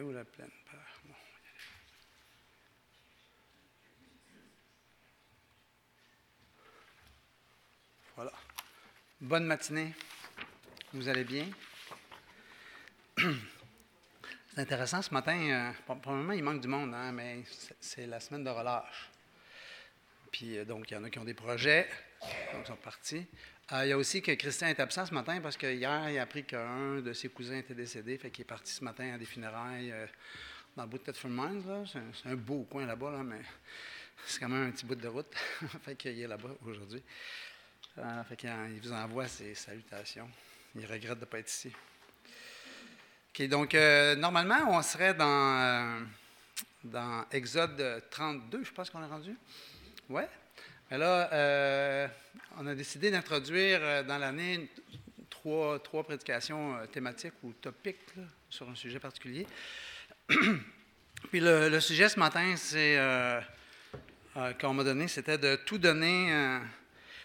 Où la pleine peur? Bon. Voilà. Bonne matinée. Vous allez bien? C'est intéressant ce matin. euh, probablement, il manque du monde, hein, mais c'est- la semaine de relâche. Puis, euh, donc, il y en a qui ont des projets, ils sont partis. Euh, il y a aussi que Christian est absent ce matin parce que hier, il a appris qu'un de ses cousins était décédé, fait qu'il est parti ce matin à des funérailles euh, dans le bout de Thetford Mines. C'est un, beau coin là-bas, là, mais c'est quand même un petit bout de route. fait qu'il est là-bas aujourd'hui. Euh, fait qu'il vous envoie ses salutations. Il regrette de ne pas être ici. OK, donc, euh, normalement, on serait dans, dans Exode 32, je pense qu'on est rendu. Oui. Mais là, euh, on a décidé d'introduire euh, dans l'année trois, prédications euh, thématiques ou topiques sur un sujet particulier. Puis le, sujet ce matin, c'est qu'on m'a donné, c'était de tout donner,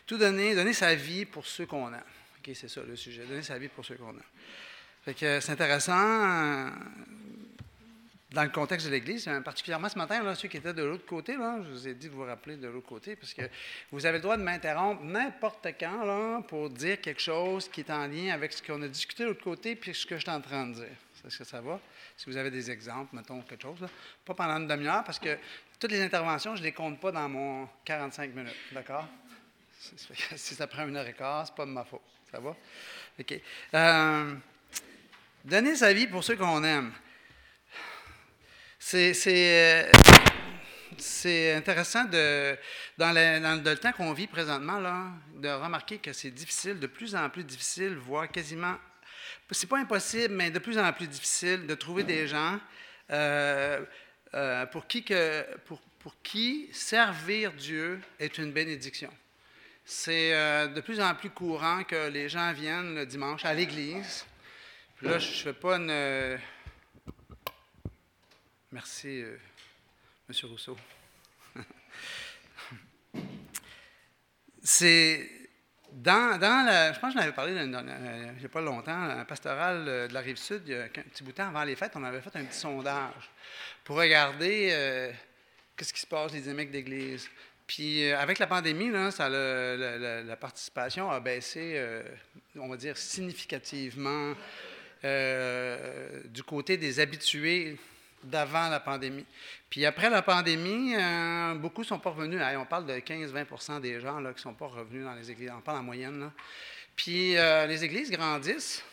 tout donner, donner sa vie pour ceux qu'on a. OK, c'est ça le sujet, donner sa vie pour ceux qu'on a. Fait que c'est intéressant dans le contexte de l'Église, hein, particulièrement ce matin, là, ceux qui étaient de l'autre côté, là, je vous ai dit de vous rappeler de l'autre côté, parce que vous avez le droit de m'interrompre n'importe quand là, pour dire quelque chose qui est en lien avec ce qu'on a discuté de l'autre côté puis ce que je suis en train de dire. Est-ce que ça va? Si vous avez des exemples, mettons quelque chose. Là. Pas pendant une demi-heure, parce que toutes les interventions, je ne les compte pas dans mon 45 minutes. D'accord? Si ça prend une heure et quart, ce pas de ma faute. Ça va? OK. Euh, donner sa vie pour ceux qu'on aime. C'est, euh, c'est intéressant de, dans, le, dans le temps qu'on vit présentement, là, de remarquer que c'est difficile, de plus en plus difficile, voire quasiment, c'est pas impossible, mais de plus en plus difficile de trouver des gens euh, euh, pour, qui que, pour, pour qui servir Dieu est une bénédiction. C'est de plus en plus courant que les gens viennent le dimanche à l'église. Là, je ne fais pas une. Merci, euh, M. Rousseau. C'est dans, dans la, je pense que j'en avais parlé euh, il n'y a pas longtemps, un pastoral euh, de la rive sud, il y a un petit bout de temps avant les fêtes, on avait fait un petit sondage pour regarder euh, qu'est-ce qui se passe, les émecs d'église. Puis avec la pandémie, là, ça, la participation a baissé, on va dire, significativement du côté des habitués d'avant la pandémie. Puis après la pandémie, euh, beaucoup ne sont pas revenus. On parle de 15-20% des gens là, qui ne sont pas revenus dans les églises. On parle en moyenne. là. Puis euh, les églises grandissent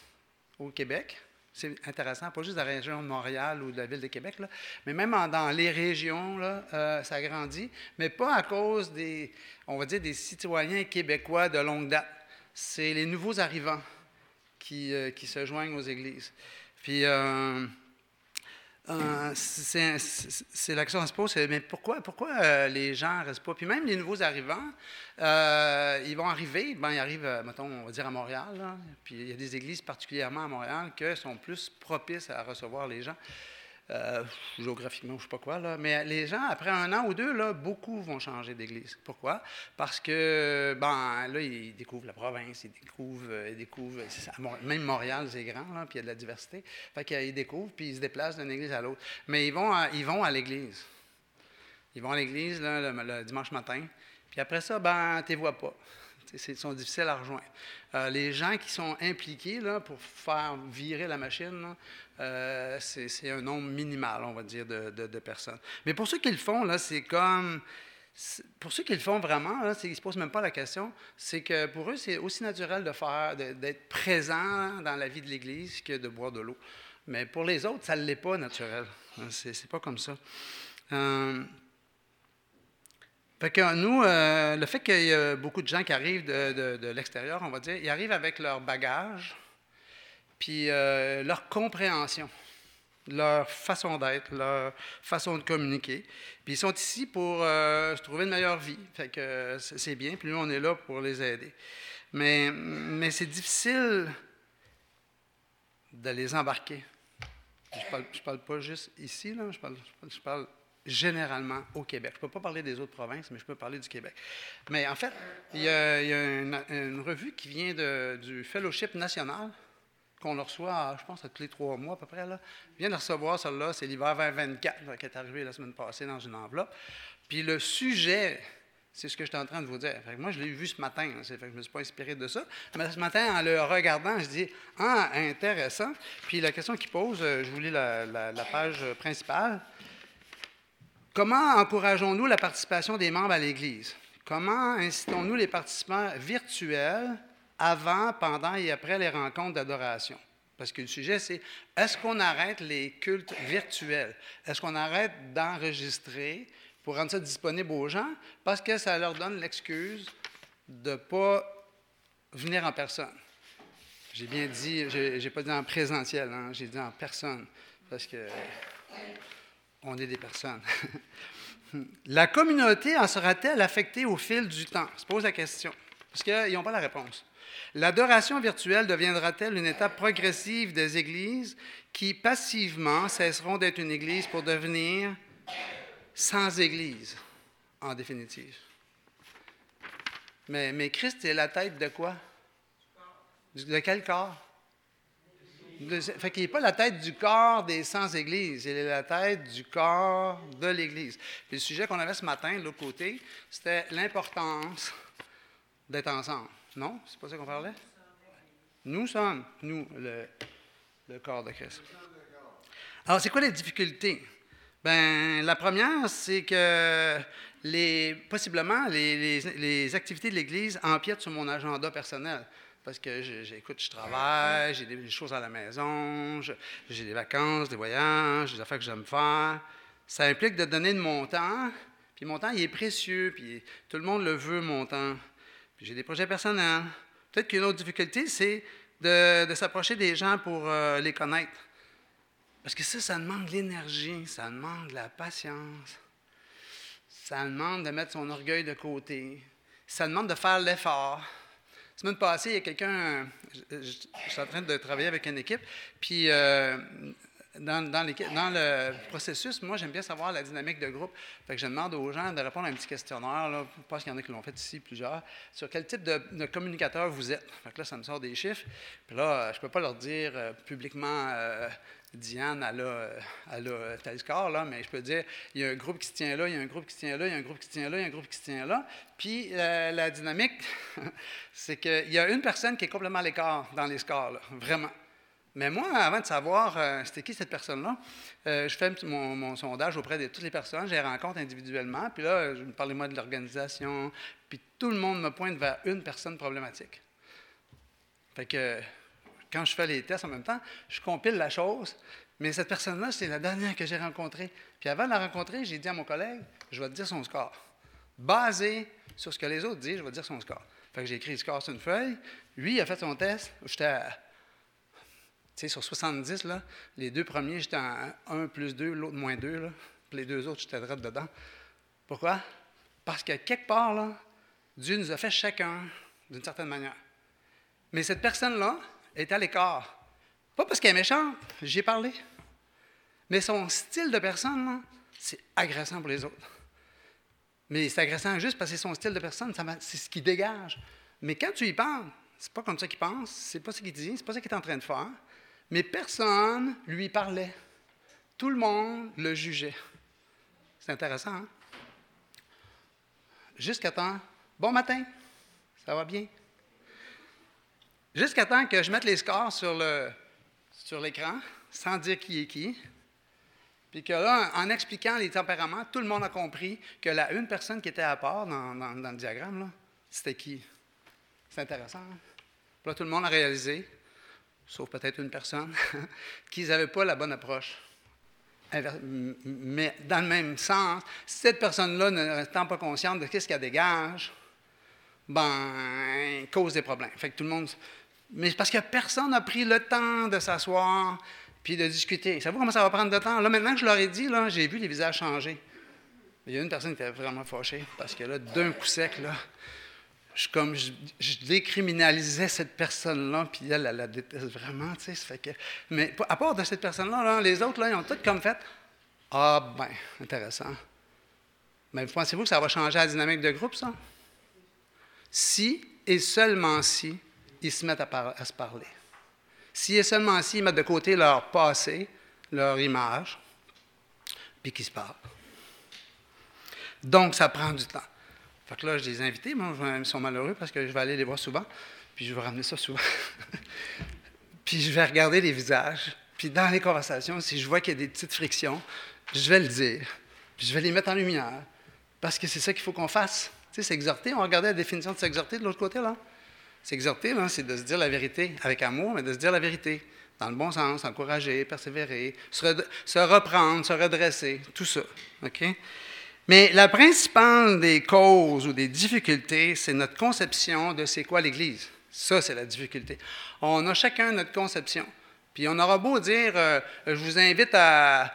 au Québec. C'est intéressant, pas juste de la région de Montréal ou de la ville de Québec, là, mais même dans les régions, là, euh, ça grandit, mais pas à cause des, on va dire, des citoyens québécois de longue date. C'est les nouveaux arrivants qui, qui se joignent aux églises. Puis, euh, c'est la question qu'on se pose, mais pourquoi, pourquoi euh, les gens ne restent pas? Puis même les nouveaux arrivants, euh, ils vont arriver, ben, ils arrivent, mettons, on va dire à Montréal, puis il y a des églises particulièrement à Montréal qui sont plus propices à recevoir les gens. Euh, géographiquement, je sais pas quoi, là. mais les gens, après un an ou deux, là, beaucoup vont changer d'église. Pourquoi? Parce que, ben, là, ils découvrent la province, ils découvrent, euh, ils découvrent même Montréal, c'est grand, là, puis il y a de la diversité. Fait qu'ils découvrent, puis ils se déplacent d'une église à l'autre. Mais ils vont à, ils vont à l'église. Ils vont à l'église le, le dimanche matin, puis après ça, ben, les vois pas. Ils sont difficiles à rejoindre. Euh, les gens qui sont impliqués là, pour faire virer la machine, euh, c'est un nombre minimal, on va dire, de, personnes. Mais pour ceux qui le font, c'est comme. Pour ceux qui le font vraiment, là, ils ne se posent même pas la question, c'est que pour eux, c'est aussi naturel de d'être présent dans la vie de l'Église que de boire de l'eau. Mais pour les autres, ça ne l'est pas naturel. C'est pas comme ça. Euh, fait que nous, euh, le fait qu'il y a beaucoup de gens qui arrivent de, de- l'extérieur, on va dire, ils arrivent avec leur bagage, puis euh, leur compréhension, leur façon d'être, leur façon de communiquer. Puis ils sont ici pour euh, se trouver une meilleure vie. Fait que c'est bien, puis nous, on est là pour les aider. Mais, mais c'est difficile de les embarquer. Je parle, parle pas juste ici, là, je parle généralement au Québec. Je ne peux pas parler des autres provinces, mais je peux parler du Québec. Mais en fait, il y a, une, revue qui vient du Fellowship national qu'on reçoit, je pense, tous les trois mois à peu près. Là. Je viens de recevoir celle-là, c'est l'hiver 2024 qui est arrivé la semaine passée dans une enveloppe. Puis le sujet, c'est ce que j'étais en train de vous dire. moi, je l'ai vu ce matin. je ne me suis pas inspiré de ça. Mais ce matin, en le regardant, je dis Ah, intéressant. Puis la question qu'il pose, euh, je vous lis la, la page principale. Comment encourageons-nous la participation des membres à l'Église? Comment incitons-nous les participants virtuels avant, pendant et après les rencontres d'adoration? Parce que le sujet, c'est est-ce qu'on arrête les cultes virtuels? Est-ce qu'on arrête d'enregistrer pour rendre ça disponible aux gens? Parce que ça leur donne l'excuse de ne pas venir en personne. J'ai bien dit, je n'ai pas dit en présentiel, hein, j'ai dit en personne, parce que on est des personnes. la communauté en sera-t-elle affectée au fil du temps? Se pose la question, parce qu'ils n'ont pas la réponse. L'adoration virtuelle deviendra-t-elle une étape progressive des églises qui passivement cesseront d'être une église pour devenir sans église, en définitive? Mais, mais Christ est la tête de quoi? De quel corps? Fait qu'il n'est pas la tête du corps des sans-églises, il est la tête du corps de l'Église. le sujet qu'on avait ce matin, de l'autre côté, c'était l'importance d'être ensemble. Non? C'est pas ça qu'on parlait? Nous sommes, nous, le, corps de Christ. Alors, c'est quoi les difficultés? Ben, la première, c'est que les, possiblement les, les activités de l'Église empiètent sur mon agenda personnel parce que j'écoute, je travaille, j'ai des choses à la maison, j'ai des vacances, des voyages, des affaires que j'aime faire. Ça implique de donner de mon temps, puis mon temps, il est précieux, puis tout le monde le veut, mon temps. Puis j'ai des projets personnels. Peut-être qu'une autre difficulté, c'est de, s'approcher des gens pour euh, les connaître. Parce que ça, ça demande de l'énergie, ça demande de la patience, ça demande de mettre son orgueil de côté, ça demande de faire l'effort. Semaine passée, il y a quelqu'un, je, suis en train de travailler avec une équipe, puis euh, dans, dans, dans, le processus, moi, j'aime bien savoir la dynamique de groupe. Fait que je demande aux gens de répondre à un petit questionnaire, là, je pense qu'il y en a qui l'ont fait ici, plusieurs, sur quel type de, communicateur vous êtes. Fait que là, ça me sort des chiffres. Puis là, je ne peux pas leur dire euh, publiquement euh, Diane, elle a, elle a là, mais je peux dire, il y a un groupe qui se tient là, il y a un groupe qui se tient là, il y a un groupe qui se tient là, il y a un groupe qui se tient là. Puis la dynamique, c'est qu'il y a une personne qui est complètement à l'écart dans les scores, vraiment. Mais moi, avant de savoir euh, c'était qui cette personne-là, euh, je fais mon, sondage auprès de toutes les personnes, je les rencontre individuellement, puis là, je me parle-moi de l'organisation, puis tout le monde me pointe vers une personne problématique. Fait que quand je fais les tests en même temps, je compile la chose, mais cette personne-là, c'est la dernière que j'ai rencontrée. Puis avant de la rencontrer, j'ai dit à mon collègue, je vais te dire son score. Basé sur ce que les autres disent, je vais te dire son score. Fait que j'ai écrit le score sur une feuille. Lui, il a fait son test. J'étais à, sur 70, là, les deux premiers, j'étais en 1 plus 2, l'autre moins 2. Là. Puis les deux autres, j'étais droit dedans. Pourquoi? Parce que quelque part, là, Dieu nous a fait chacun d'une certaine manière. Mais cette personne-là, est à l'écart. Pas parce qu'elle est méchante, j'y ai parlé. Mais son style de personne, c'est agressant pour les autres. Mais c'est agressant juste parce que c'est son style de personne, c'est ce qui dégage. Mais quand tu y parles, c'est pas comme ça qu'il pense, c'est pas ce qu'il dit, c'est pas ce qu'il est en train de faire. Mais personne lui parlait. Tout le monde le jugeait. C'est intéressant, hein? Jusqu'à temps, bon matin, ça va bien? Jusqu'à temps que je mette les scores sur, le, sur l'écran, sans dire qui est qui. Puis que là, en expliquant les tempéraments, tout le monde a compris que la une personne qui était à part dans, le diagramme, c'était qui? C'est intéressant. Hein? là, tout le monde a réalisé, sauf peut-être une personne, qu'ils n'avaient pas la bonne approche. Mais dans le même sens, si cette personne-là n'étant pas consciente de ce qu'elle dégage, ben, cause des problèmes. Fait que tout le monde, mais parce que personne n'a pris le temps de s'asseoir puis de discuter. Savez-vous comment ça va prendre de temps? Là, maintenant que je leur ai dit, là, j'ai vu les visages changer. Il y a une personne qui était vraiment fâchée parce que là, d'un coup sec, là, je, comme je, décriminalisais cette personne-là, puis elle, elle la déteste vraiment, tu sais. Fait que, mais à part de cette personne-là, les autres, là, ils ont tout comme fait Ah, ben, intéressant. Mais pensez-vous que ça va changer la dynamique de groupe, ça? Si et seulement si ils se mettent à, se parler. Si et seulement s'ils mettent de côté leur passé, leur image, puis qu'ils se parlent. Donc, ça prend du temps. Fait que là, je les ai invités. Moi, ils sont malheureux parce que je vais aller les voir souvent. Puis je vais ramener ça souvent. puis je vais regarder les visages. Puis dans les conversations, si je vois qu'il y a des petites frictions, je vais le dire. Puis je vais les mettre en lumière. Parce que c'est ça qu'il faut qu'on fasse. Tu sais, s'exhorter. On regardait la définition de s'exhorter de l'autre côté, là. S'exhorter, c'est de se dire la vérité, avec amour, mais de se dire la vérité. Dans le bon sens, encourager, persévérer, se, se reprendre, se redresser, tout ça. OK? Mais la principale des causes ou des difficultés, c'est notre conception de c'est quoi l'Église. Ça, c'est la difficulté. On a chacun notre conception. Puis on aura beau dire, euh, je vous invite à,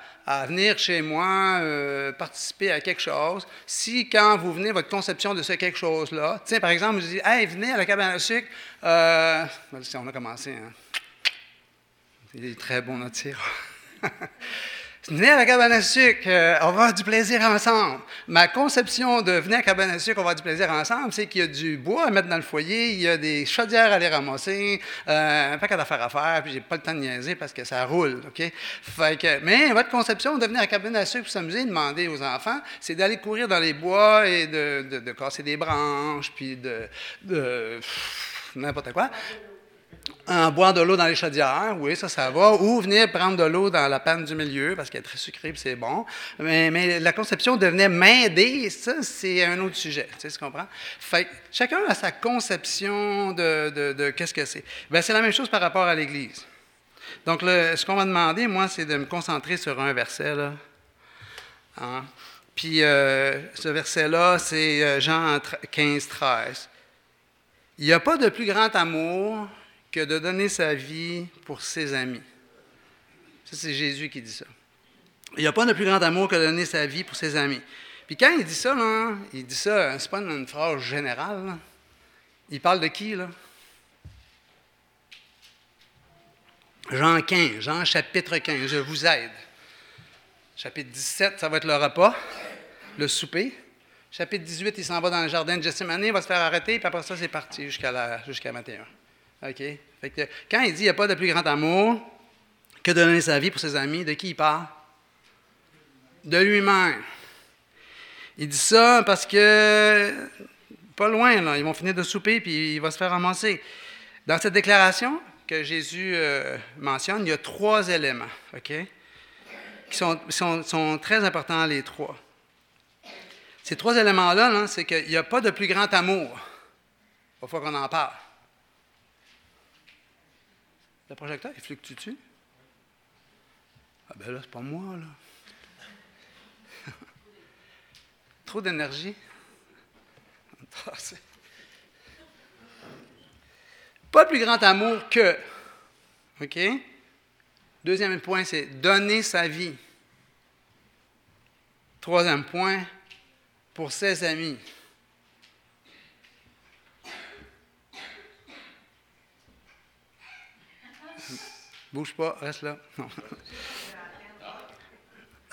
venir chez moi, euh, participer à quelque chose. Si, quand vous venez, votre conception de ce quelque chose-là, tiens, par exemple, vous dites, hey, venez à la cabane à sucre. Euh, on a commencé, hein. Il est très bon, notre tir. Venez à la cabane à sucre, euh, on va avoir du plaisir ensemble. Ma conception de venir à la cabane à sucre, on va avoir du plaisir ensemble, c'est qu'il y a du bois à mettre dans le foyer, il y a des chaudières à les ramasser, euh, un paquet d'affaires à faire, puis j'ai pas le temps de niaiser parce que ça roule, OK? mais votre conception de venir à la cabane à sucre pour s'amuser, demander aux enfants, c'est d'aller courir dans les bois et de, casser des branches, puis de, de n'importe quoi en boire de l'eau dans les chaudières, oui, ça, ça va, ou venir prendre de l'eau dans la panne du milieu parce qu'elle est très sucrée c'est bon. Mais, la conception de venir m'aider, ça, c'est un autre sujet. Tu, sais, tu comprends? Fait chacun a sa conception de, qu'est-ce que c'est. Bien, c'est la même chose par rapport à l'Église. Donc, ce qu'on va demander, moi, c'est de me concentrer sur un verset, là. Hein? Puis, euh, ce verset-là, c'est euh, Jean 15, 13. Il n'y a pas de plus grand amour que de donner sa vie pour ses amis. Ça, c'est Jésus qui dit ça. Il n'y a pas de plus grand amour que de donner sa vie pour ses amis. Puis quand il dit ça, là, il dit ça, c'est pas une phrase générale. Il parle de qui, là? Jean 15, Jean chapitre 15, je vous aide. Chapitre 17, ça va être le repas, le souper. Chapitre 18, il s'en va dans le jardin de Gethsemane, il va se faire arrêter, puis après ça, c'est parti jusqu'à jusqu'à 21. OK? quand il dit qu'il n'y a pas de plus grand amour que de donner sa vie pour ses amis, de qui il parle? De lui-même. Il dit ça parce que, pas loin, là, ils vont finir de souper puis il va se faire ramasser. Dans cette déclaration que Jésus euh, mentionne, il y a trois éléments, OK? Qui sont, sont, très importants, les trois. Ces trois éléments-là, c'est qu'il n'y a pas de plus grand amour. Il faut qu'on en parle. Le projecteur, il fluctue-tu? Ah ben là, c'est pas moi, là. Trop d'énergie. Pas plus grand amour que. OK? Deuxième point, c'est donner sa vie. Troisième point, pour ses amis. Bouge pas, reste là.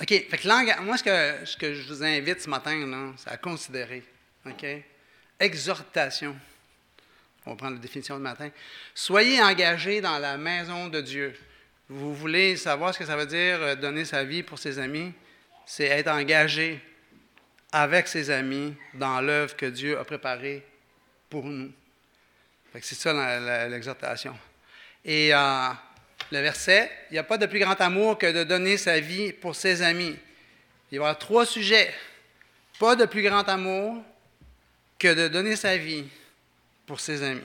OK. Fait que moi, ce que, je vous invite ce matin, c'est à considérer. OK? Exhortation. On va prendre la définition de matin. Soyez engagés dans la maison de Dieu. Vous voulez savoir ce que ça veut dire euh, donner sa vie pour ses amis? C'est être engagé avec ses amis dans l'œuvre que Dieu a préparée pour nous. C'est ça l'exhortation. Et euh, le verset, il n'y a pas de plus grand amour que de donner sa vie pour ses amis. Il y avoir trois sujets. Pas de plus grand amour que de donner sa vie pour ses amis.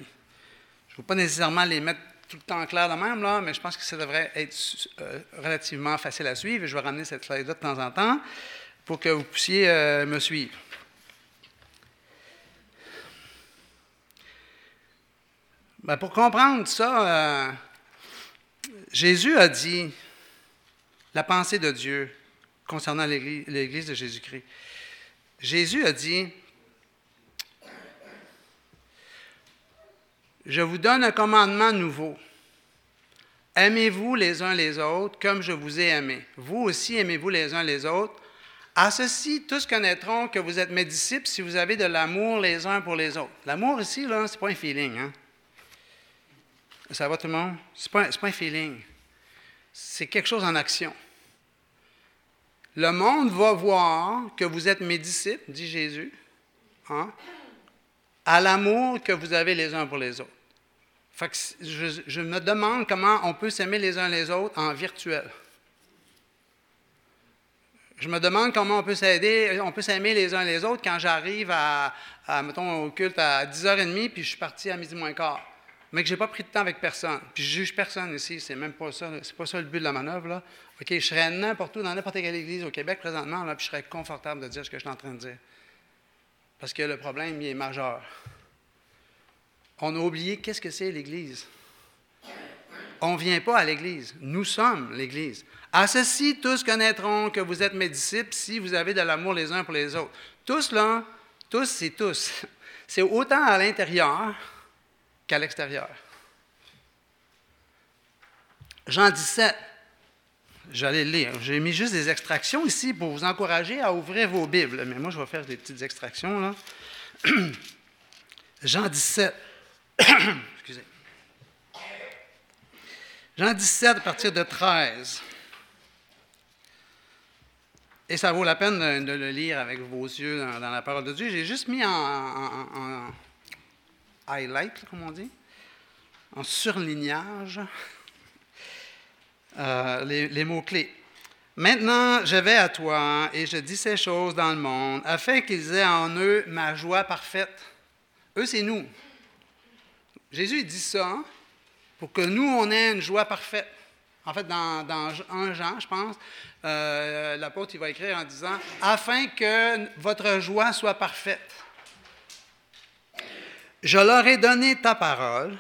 Je ne veux pas nécessairement les mettre tout le temps clair de même, mais je pense que ça devrait être euh, relativement facile à suivre. Je vais ramener cette slide-là de temps en temps pour que vous puissiez euh, me suivre. Ben, pour comprendre ça, euh, Jésus a dit la pensée de Dieu concernant l'Église de Jésus-Christ. Jésus a dit, je vous donne un commandement nouveau. Aimez-vous les uns les autres comme je vous ai aimé. Vous aussi aimez-vous les uns les autres. À ceci, tous connaîtront que vous êtes mes disciples si vous avez de l'amour les uns pour les autres. L'amour ici, là, ce n'est pas un feeling. Hein? Ça va tout le monde? Ce n'est pas, pas un feeling. C'est quelque chose en action. Le monde va voir que vous êtes mes disciples, dit Jésus, hein, à l'amour que vous avez les uns pour les autres. je, me demande comment on peut s'aimer les uns les autres en virtuel. Je me demande comment on peut s'aider, on peut s'aimer les uns les autres quand j'arrive à, mettons, au culte à 10h30 puis je suis parti à midi moins quart. Mais que je n'ai pas pris de temps avec personne. Puis je juge personne ici, c'est même pas ça, c'est pas ça le but de la manœuvre. Là. OK, je serais n'importe où, dans n'importe quelle église au Québec présentement, là, puis je serais confortable de dire ce que je suis en train de dire. Parce que le problème, il est majeur. On a oublié qu'est-ce que c'est l'Église. On ne vient pas à l'Église. Nous sommes l'Église. À ceci, tous connaîtront que vous êtes mes disciples si vous avez de l'amour les uns pour les autres. Tous, là, tous, c'est tous. C'est autant à l'intérieur qu'à l'extérieur. Jean 17, j'allais le lire. J'ai mis juste des extractions ici pour vous encourager à ouvrir vos Bibles. Mais moi, je vais faire des petites extractions. Là. Jean 17. Excusez. Jean 17 à partir de 13. Et ça vaut la peine de, le lire avec vos yeux dans, la parole de Dieu. J'ai juste mis en, highlight, comme on dit, en surlignage, euh, les, mots-clés. Maintenant, je vais à toi et je dis ces choses dans le monde, afin qu'ils aient en eux ma joie parfaite. Eux, c'est nous. Jésus dit ça pour que nous, on ait une joie parfaite. En fait, dans, dans 1 Jean, je pense, euh, l'apôtre il va écrire en disant Afin que votre joie soit parfaite. Je leur ai donné ta parole,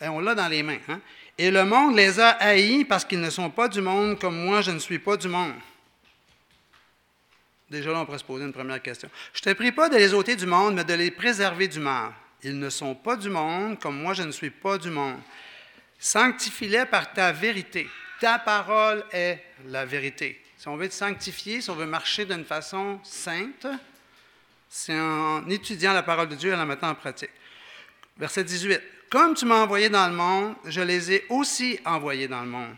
et on l'a dans les mains, hein, et le monde les a haïs parce qu'ils ne sont pas du monde comme moi, je ne suis pas du monde. Déjà là, on pourrait se poser une première question. Je ne te prie pas de les ôter du monde, mais de les préserver du mal. Ils ne sont pas du monde comme moi, je ne suis pas du monde. Sanctifie-les par ta vérité. Ta parole est la vérité. Si on veut être sanctifié, si on veut marcher d'une façon sainte, c'est en étudiant la parole de Dieu et en la mettant en pratique. Verset 18. Comme tu m'as envoyé dans le monde, je les ai aussi envoyés dans le monde.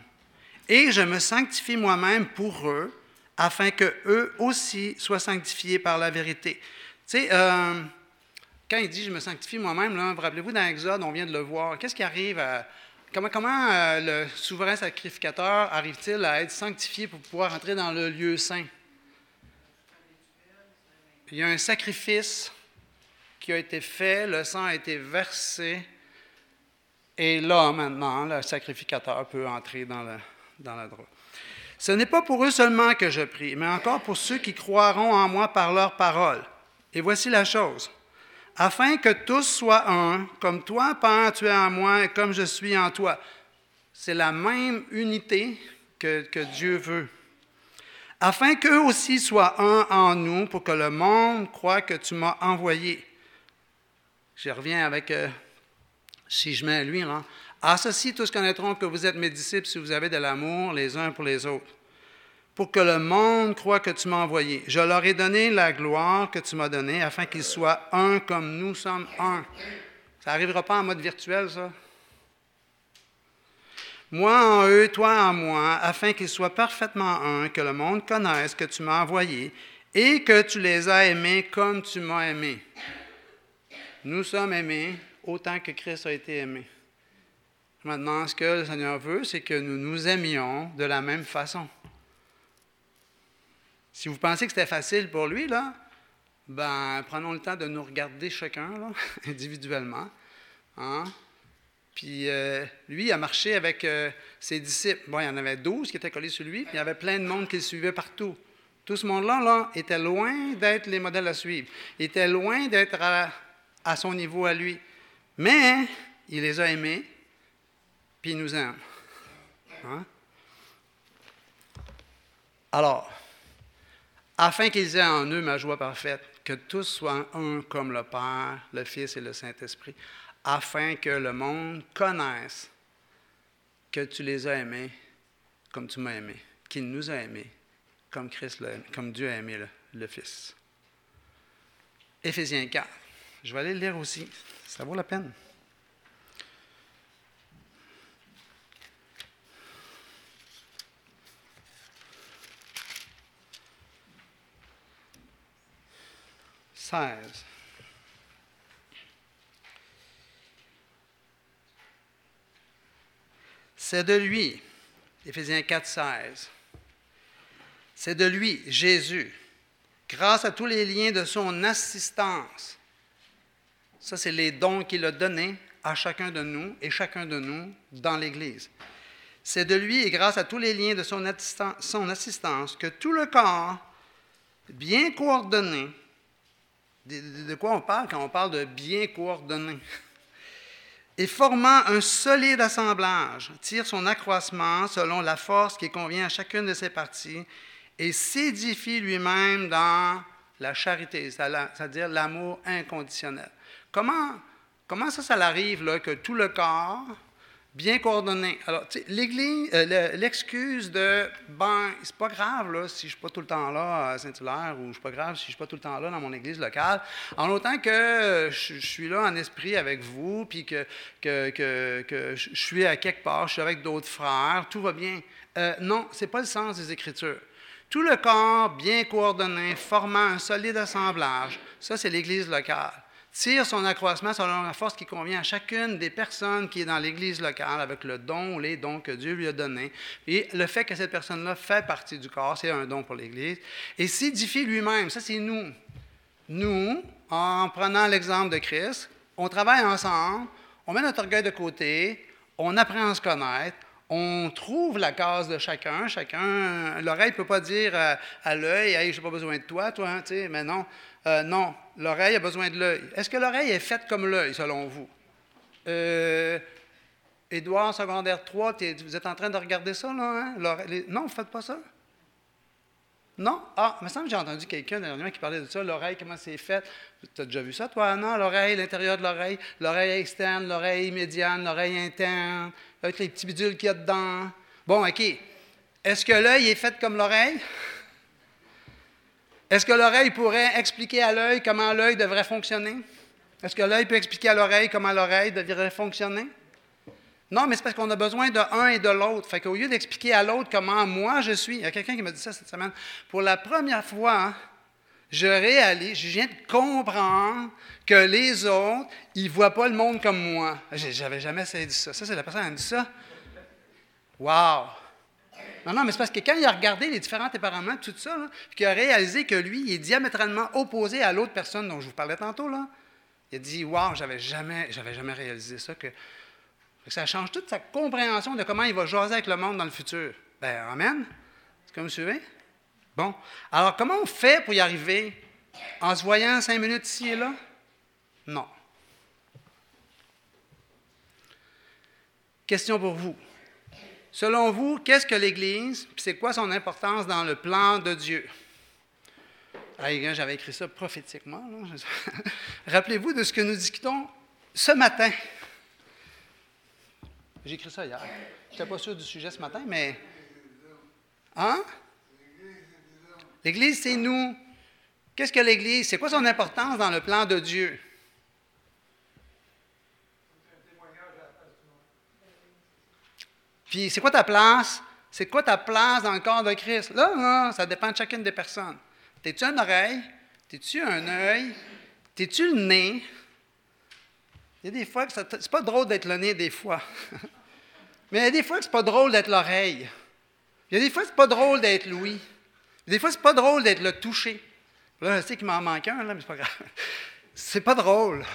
Et je me sanctifie moi-même pour eux, afin que eux aussi soient sanctifiés par la vérité. Tu sais, euh, quand il dit je me sanctifie moi-même, vous rappelez-vous dans l'Exode, on vient de le voir, qu'est-ce qui arrive à, Comment, euh, le souverain sacrificateur arrive-t-il à être sanctifié pour pouvoir entrer dans le lieu saint? Il y a un sacrifice qui a été fait, le sang a été versé, et là, maintenant, le sacrificateur peut entrer dans le, dans la droite. Ce n'est pas pour eux seulement que je prie, mais encore pour ceux qui croiront en moi par leur parole. Et voici la chose afin que tous soient un, comme toi, Père, tu es en moi et comme je suis en toi. C'est la même unité que, que Dieu veut. Afin qu'eux aussi soient un en nous, pour que le monde croit que tu m'as envoyé. Je reviens avec, euh, si je mets lui, là. À ceci, tous connaîtront que vous êtes mes disciples si vous avez de l'amour les uns pour les autres pour que le monde croit que tu m'as envoyé. Je leur ai donné la gloire que tu m'as donnée, afin qu'ils soient un comme nous sommes un. Ça n'arrivera pas en mode virtuel, ça? Moi en eux, toi en moi, afin qu'ils soient parfaitement un, que le monde connaisse que tu m'as envoyé et que tu les as aimés comme tu m'as aimé. Nous sommes aimés autant que Christ a été aimé. Maintenant, ce que le Seigneur veut, c'est que nous nous aimions de la même façon. Si vous pensez que c'était facile pour lui, là, ben, prenons le temps de nous regarder chacun, individuellement. Hein. Puis euh, lui, il a marché avec euh, ses disciples. Bon, il y en avait 12 qui étaient collés sur lui, puis il y avait plein de monde qui le suivait partout. Tout ce monde-là là, était loin d'être les modèles à suivre. Il était loin d'être à, son niveau à lui. Mais il les a aimés, puis il nous aime. Hein? Alors, afin qu'ils aient en eux ma joie parfaite, que tous soient un comme le Père, le Fils et le Saint-Esprit, afin que le monde connaisse que tu les as aimés comme tu m'as aimé, qu'il nous a aimés comme, Christ comme Dieu a aimé le, le Fils. Éphésiens 4. Je vais aller le lire aussi. Ça vaut la peine. Seize. C'est de lui, Éphésiens 4, 16. C'est de lui, Jésus, grâce à tous les liens de son assistance ça, c'est les dons qu'il a donnés à chacun de nous et chacun de nous dans l'Église. C'est de lui et grâce à tous les liens de son, assistance que tout le corps, bien coordonné, de, quoi on parle quand on parle de bien coordonné Et formant un solide assemblage, tire son accroissement selon la force qui convient à chacune de ses parties et s'édifie lui-même dans la charité, c'est-à-dire l'amour inconditionnel. Comment, comment ça, ça arrive là, que tout le corps, bien coordonné? Alors, l'Église, euh, l'excuse de ben, c'est pas grave là, si je suis pas tout le temps là à Saint-Hilaire ou suis pas grave si je suis pas tout le temps là dans mon Église locale, en autant que je, suis là en esprit avec vous, puis que, que, que, je suis à quelque part, je suis avec d'autres frères, tout va bien. Euh, non, c'est pas le sens des Écritures. Tout le corps bien coordonné, formant un solide assemblage, ça c'est l'Église locale tire son accroissement selon la force qui convient à chacune des personnes qui est dans l'Église locale avec le don ou les dons que Dieu lui a donnés. Et le fait que cette personne-là fait partie du corps, c'est un don pour l'Église. Et s'édifie lui-même, ça c'est nous. Nous, en prenant l'exemple de Christ, on travaille ensemble, on met notre orgueil de côté, on apprend à se connaître, on trouve la case de chacun. Chacun, l'oreille ne peut pas dire à, l'œil, hey, je n'ai pas besoin de toi, toi, hein, mais non. Euh, non, l'oreille a besoin de l'œil. Est-ce que l'oreille est faite comme l'œil, selon vous? Euh, Édouard, secondaire 3, vous êtes en train de regarder ça, là? Hein? Non, vous ne faites pas ça? Non? Ah, il me semble j'ai entendu quelqu'un dernièrement qui parlait de ça, l'oreille, comment c'est fait? Tu as déjà vu ça, toi? Non, l'oreille, l'intérieur de l'oreille, l'oreille externe, l'oreille médiane, l'oreille interne, avec les petits bidules qu'il y a dedans. Bon, OK. Est-ce que l'œil est fait comme l'oreille? Est-ce que l'oreille pourrait expliquer à l'œil comment l'œil devrait fonctionner? Est-ce que l'œil peut expliquer à l'oreille comment l'oreille devrait fonctionner? Non, mais c'est parce qu'on a besoin de un et de l'autre. Fait qu'au lieu d'expliquer à l'autre comment moi je suis, il y a quelqu'un qui m'a dit ça cette semaine, pour la première fois, je réalise, je viens de comprendre que les autres, ils ne voient pas le monde comme moi. J'avais jamais essayé de ça. Ça, c'est la personne qui a dit ça. Wow! Non, non, mais c'est parce que quand il a regardé les différents tempéraments, tout ça, puis qu'il a réalisé que lui, il est diamétralement opposé à l'autre personne dont je vous parlais tantôt, là, il a dit Waouh, j'avais jamais, j'avais jamais réalisé ça, que, ça change toute sa compréhension de comment il va jaser avec le monde dans le futur. Ben, Amen. Est-ce que vous suivez? Bon. Alors, comment on fait pour y arriver? En se voyant cinq minutes ici et là? Non. Question pour vous. Selon vous, qu'est-ce que l'Église, c'est quoi son importance dans le plan de Dieu? J'avais écrit ça prophétiquement. Rappelez-vous de ce que nous discutons ce matin. J'ai écrit ça hier. Je n'étais pas sûr du sujet ce matin, mais. Hein? L'Église, c'est nous. Qu'est-ce que l'Église? C'est quoi son importance dans le plan de Dieu? Puis c'est quoi ta place? C'est quoi ta place dans le corps de Christ? Là, ça dépend de chacune des personnes. T'es-tu une oreille? T'es-tu un œil? T'es-tu le nez? Il y a des fois que c'est pas drôle d'être le nez des fois. Mais il y a des fois que c'est pas drôle d'être l'oreille. Il y a des fois que c'est pas drôle d'être Louis. Des fois, c'est pas drôle d'être le touché. Là, je sais qu'il m'en manque un, là, mais c'est pas grave. C'est pas drôle.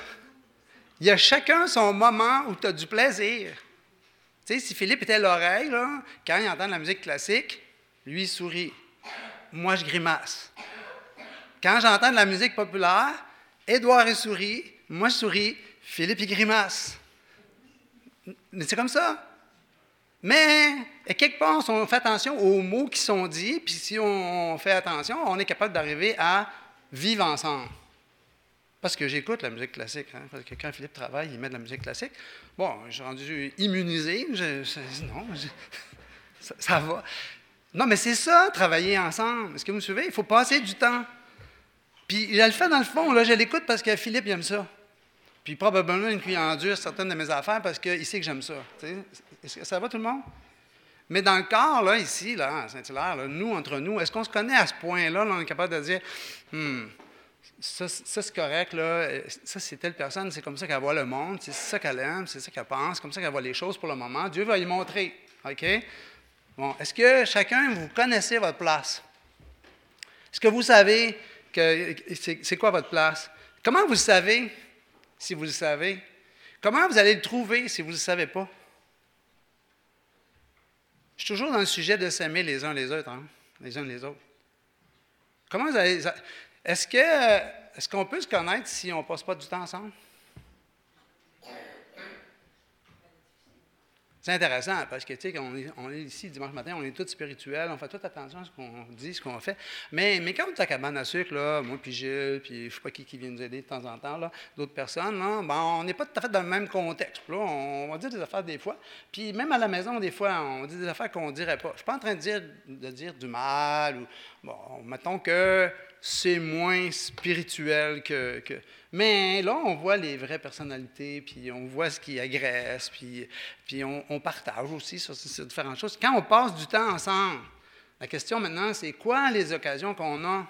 Il y a chacun son moment où tu as du plaisir si Philippe était l'oreille, quand il entend de la musique classique, lui, il sourit. Moi, je grimace. Quand j'entends de la musique populaire, Édouard, il sourit. Moi, je souris. Philippe, il grimace. Mais c'est comme ça. Mais, quelque part, on fait attention aux mots qui sont dits, puis si on fait attention, on est capable d'arriver à vivre ensemble. Parce que j'écoute la musique classique. Hein, quand Philippe travaille, il met de la musique classique. Bon, je suis rendu immunisé. non, ça, va. Non, mais c'est ça, travailler ensemble. Est-ce que vous me suivez? Il faut passer du temps. Puis, a le fait dans le fond. Là, je l'écoute parce que Philippe, il aime ça. Puis, probablement, il endure certaines de mes affaires parce qu'il sait que j'aime ça. Est-ce que ça va, tout le monde? Mais dans le corps, là, ici, là, à Saint-Hilaire, nous, entre nous, est-ce qu'on se connaît à ce point-là? Là, on est capable de dire, hmm, ça, c'est correct, là. Ça, c'est telle personne, c'est comme ça qu'elle voit le monde, c'est ça qu'elle aime, c'est ça qu'elle pense, c'est comme ça qu'elle voit les choses pour le moment. Dieu va y montrer. OK? Bon, est-ce que chacun, vous connaissez votre place? Est-ce que vous savez que c'est quoi votre place? Comment vous savez si vous le savez? Comment vous allez le trouver si vous ne le savez pas? Je suis toujours dans le sujet de s'aimer les uns les autres, hein? les uns les autres. Comment vous allez. Est-ce qu'on peut se connaître si on ne passe pas du temps ensemble? Intéressant parce que, tu sais, on est, on est, ici dimanche matin, on est tous spirituels, on fait toute attention à ce qu'on dit, ce qu'on fait. Mais, mais quand on est à cabane à sucre, là, moi puis Gilles, puis je sais pas qui, qui vient nous aider de temps en temps, là, d'autres personnes, là, ben, on n'est pas tout à fait dans le même contexte. Là, on, va dire des affaires des fois. Puis même à la maison, des fois, on dit des affaires qu'on ne dirait pas. Je suis pas en train de dire, de dire du mal ou, bon, mettons que c'est moins spirituel que, Mais là, on voit les vraies personnalités, puis on voit ce qui agresse, puis, puis on, partage aussi sur, ces différentes choses. Quand on passe du temps ensemble, la question maintenant, c'est quoi les occasions qu'on a?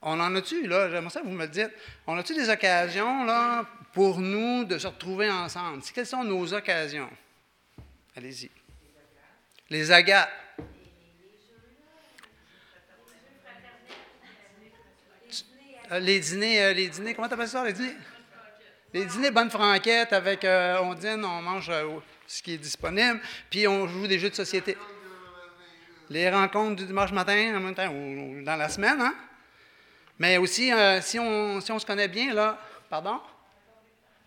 On en a-tu, là? J'aimerais ça que vous me le dites. On a-tu des occasions, là, pour nous de se retrouver ensemble? Quelles sont nos occasions? Allez-y. Les agates. Les dîners, euh, les dîners, comment t'appelles ça, les dîners? Les dîners bonne franquette avec, euh, on dîne, on mange ce qui est disponible, puis on joue des jeux de société. Les rencontres du dimanche matin, en même ou, dans la semaine, hein? Mais aussi, si, on, si on se connaît bien, là, pardon?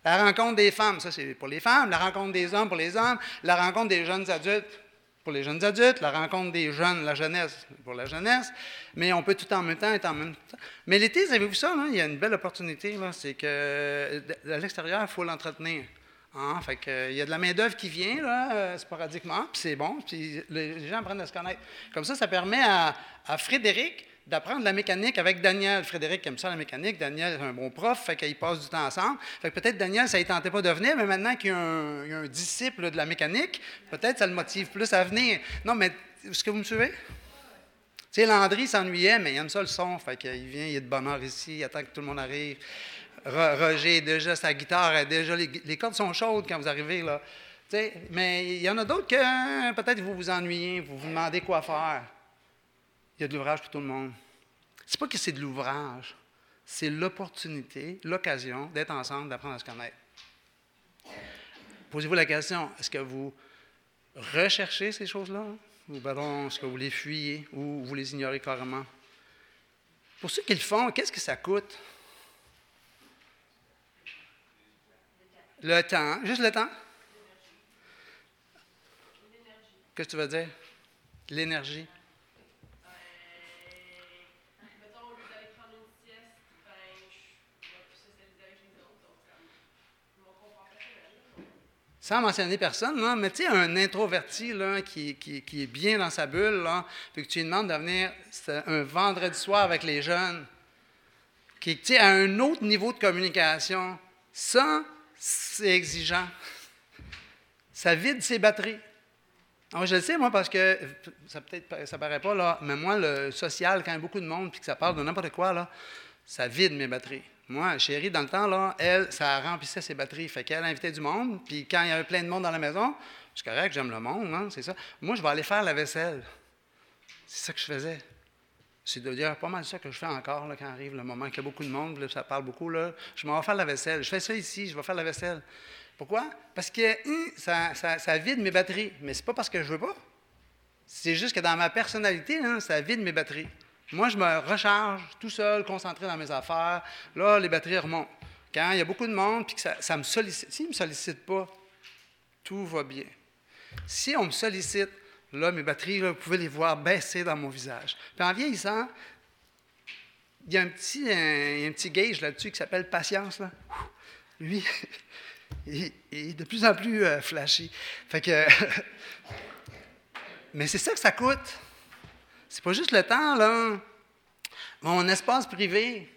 La rencontre des femmes, ça c'est pour les femmes, la rencontre des hommes pour les hommes, la rencontre des jeunes adultes pour les jeunes adultes, la rencontre des jeunes, la jeunesse pour la jeunesse, mais on peut tout en même temps être en même temps. Mais l'été, savez-vous ça, il y a une belle opportunité, c'est que à l'extérieur, il faut l'entretenir. Hein? Fait que, il y a de la main-d'œuvre qui vient là, euh, sporadiquement, puis c'est bon, puis les gens apprennent à se connaître. Comme ça, ça permet à Frédéric d'apprendre la mécanique avec Daniel. Frédéric aime ça, la mécanique. Daniel est un bon prof, fait qu'il passe du temps ensemble. Fait que peut-être Daniel, ça ne tentait pas de venir, mais maintenant qu'il y, a un, disciple de la mécanique, peut-être ça le motive plus à venir. Non, mais est-ce que vous me suivez? Tu sais, Landry s'ennuyait, mais il aime ça le son. Fait qu'il vient, il est de bonheur ici, il attend que tout le monde arrive. Roger, déjà, sa guitare, déjà, les, cordes sont chaudes quand vous arrivez, là. mais il y en a d'autres que peut-être vous vous ennuyez, vous vous demandez quoi faire. Il y a de l'ouvrage pour tout le monde. C'est pas que c'est de l'ouvrage, c'est l'opportunité, l'occasion d'être ensemble, d'apprendre à se connaître. Posez-vous la question, est-ce que vous recherchez ces choses-là? Ou est-ce que vous les fuyez? Ou vous les ignorez carrément? Pour ceux qui le font, qu'est-ce que ça coûte? Le temps. Juste le temps? Qu'est-ce que tu veux dire? L'énergie. Sans mentionner personne, mais tu sais, un introverti là, qui, qui, est bien dans sa bulle, là, puis que tu lui demandes de venir un vendredi soir avec les jeunes, qui est à un autre niveau de communication, ça, c'est exigeant. Ça vide ses batteries. Alors, je le sais, moi, parce que ça peut-être ça paraît pas, là, mais moi, le social, quand il y a beaucoup de monde puis que ça parle de n'importe quoi, là, ça vide mes batteries. Moi, chérie, dans le temps, là, elle, ça remplissait ses batteries. Fait qu'elle invitait du monde, puis quand il y avait plein de monde dans la maison, c'est correct, j'aime le monde, hein, c'est ça. Moi, je vais aller faire la vaisselle. C'est ça que je faisais. C'est d'ailleurs pas mal ça que je fais encore quand arrive le moment qu'il y a beaucoup de monde, ça parle beaucoup. Là, je m'en vais faire la vaisselle. Je fais ça ici, je vais faire la vaisselle. Pourquoi? Parce que hum, ça, ça, vide mes batteries. Mais c'est pas parce que je veux pas. C'est juste que dans ma personnalité, hein, ça vide mes batteries. Moi, je me recharge tout seul, concentré dans mes affaires. Là, les batteries remontent. Quand il y a beaucoup de monde, puis que ça, me sollicite, s'il ne me sollicite pas, tout va bien. Si on me sollicite, là, mes batteries, vous pouvez les voir baisser dans mon visage. Puis en vieillissant, il y a un petit, un, petit gauge là-dessus qui s'appelle patience. Là. Lui, il, est de plus en plus euh, flashy. Fait que, mais c'est ça que ça coûte. C'est pas juste le temps, là. Mon espace privé,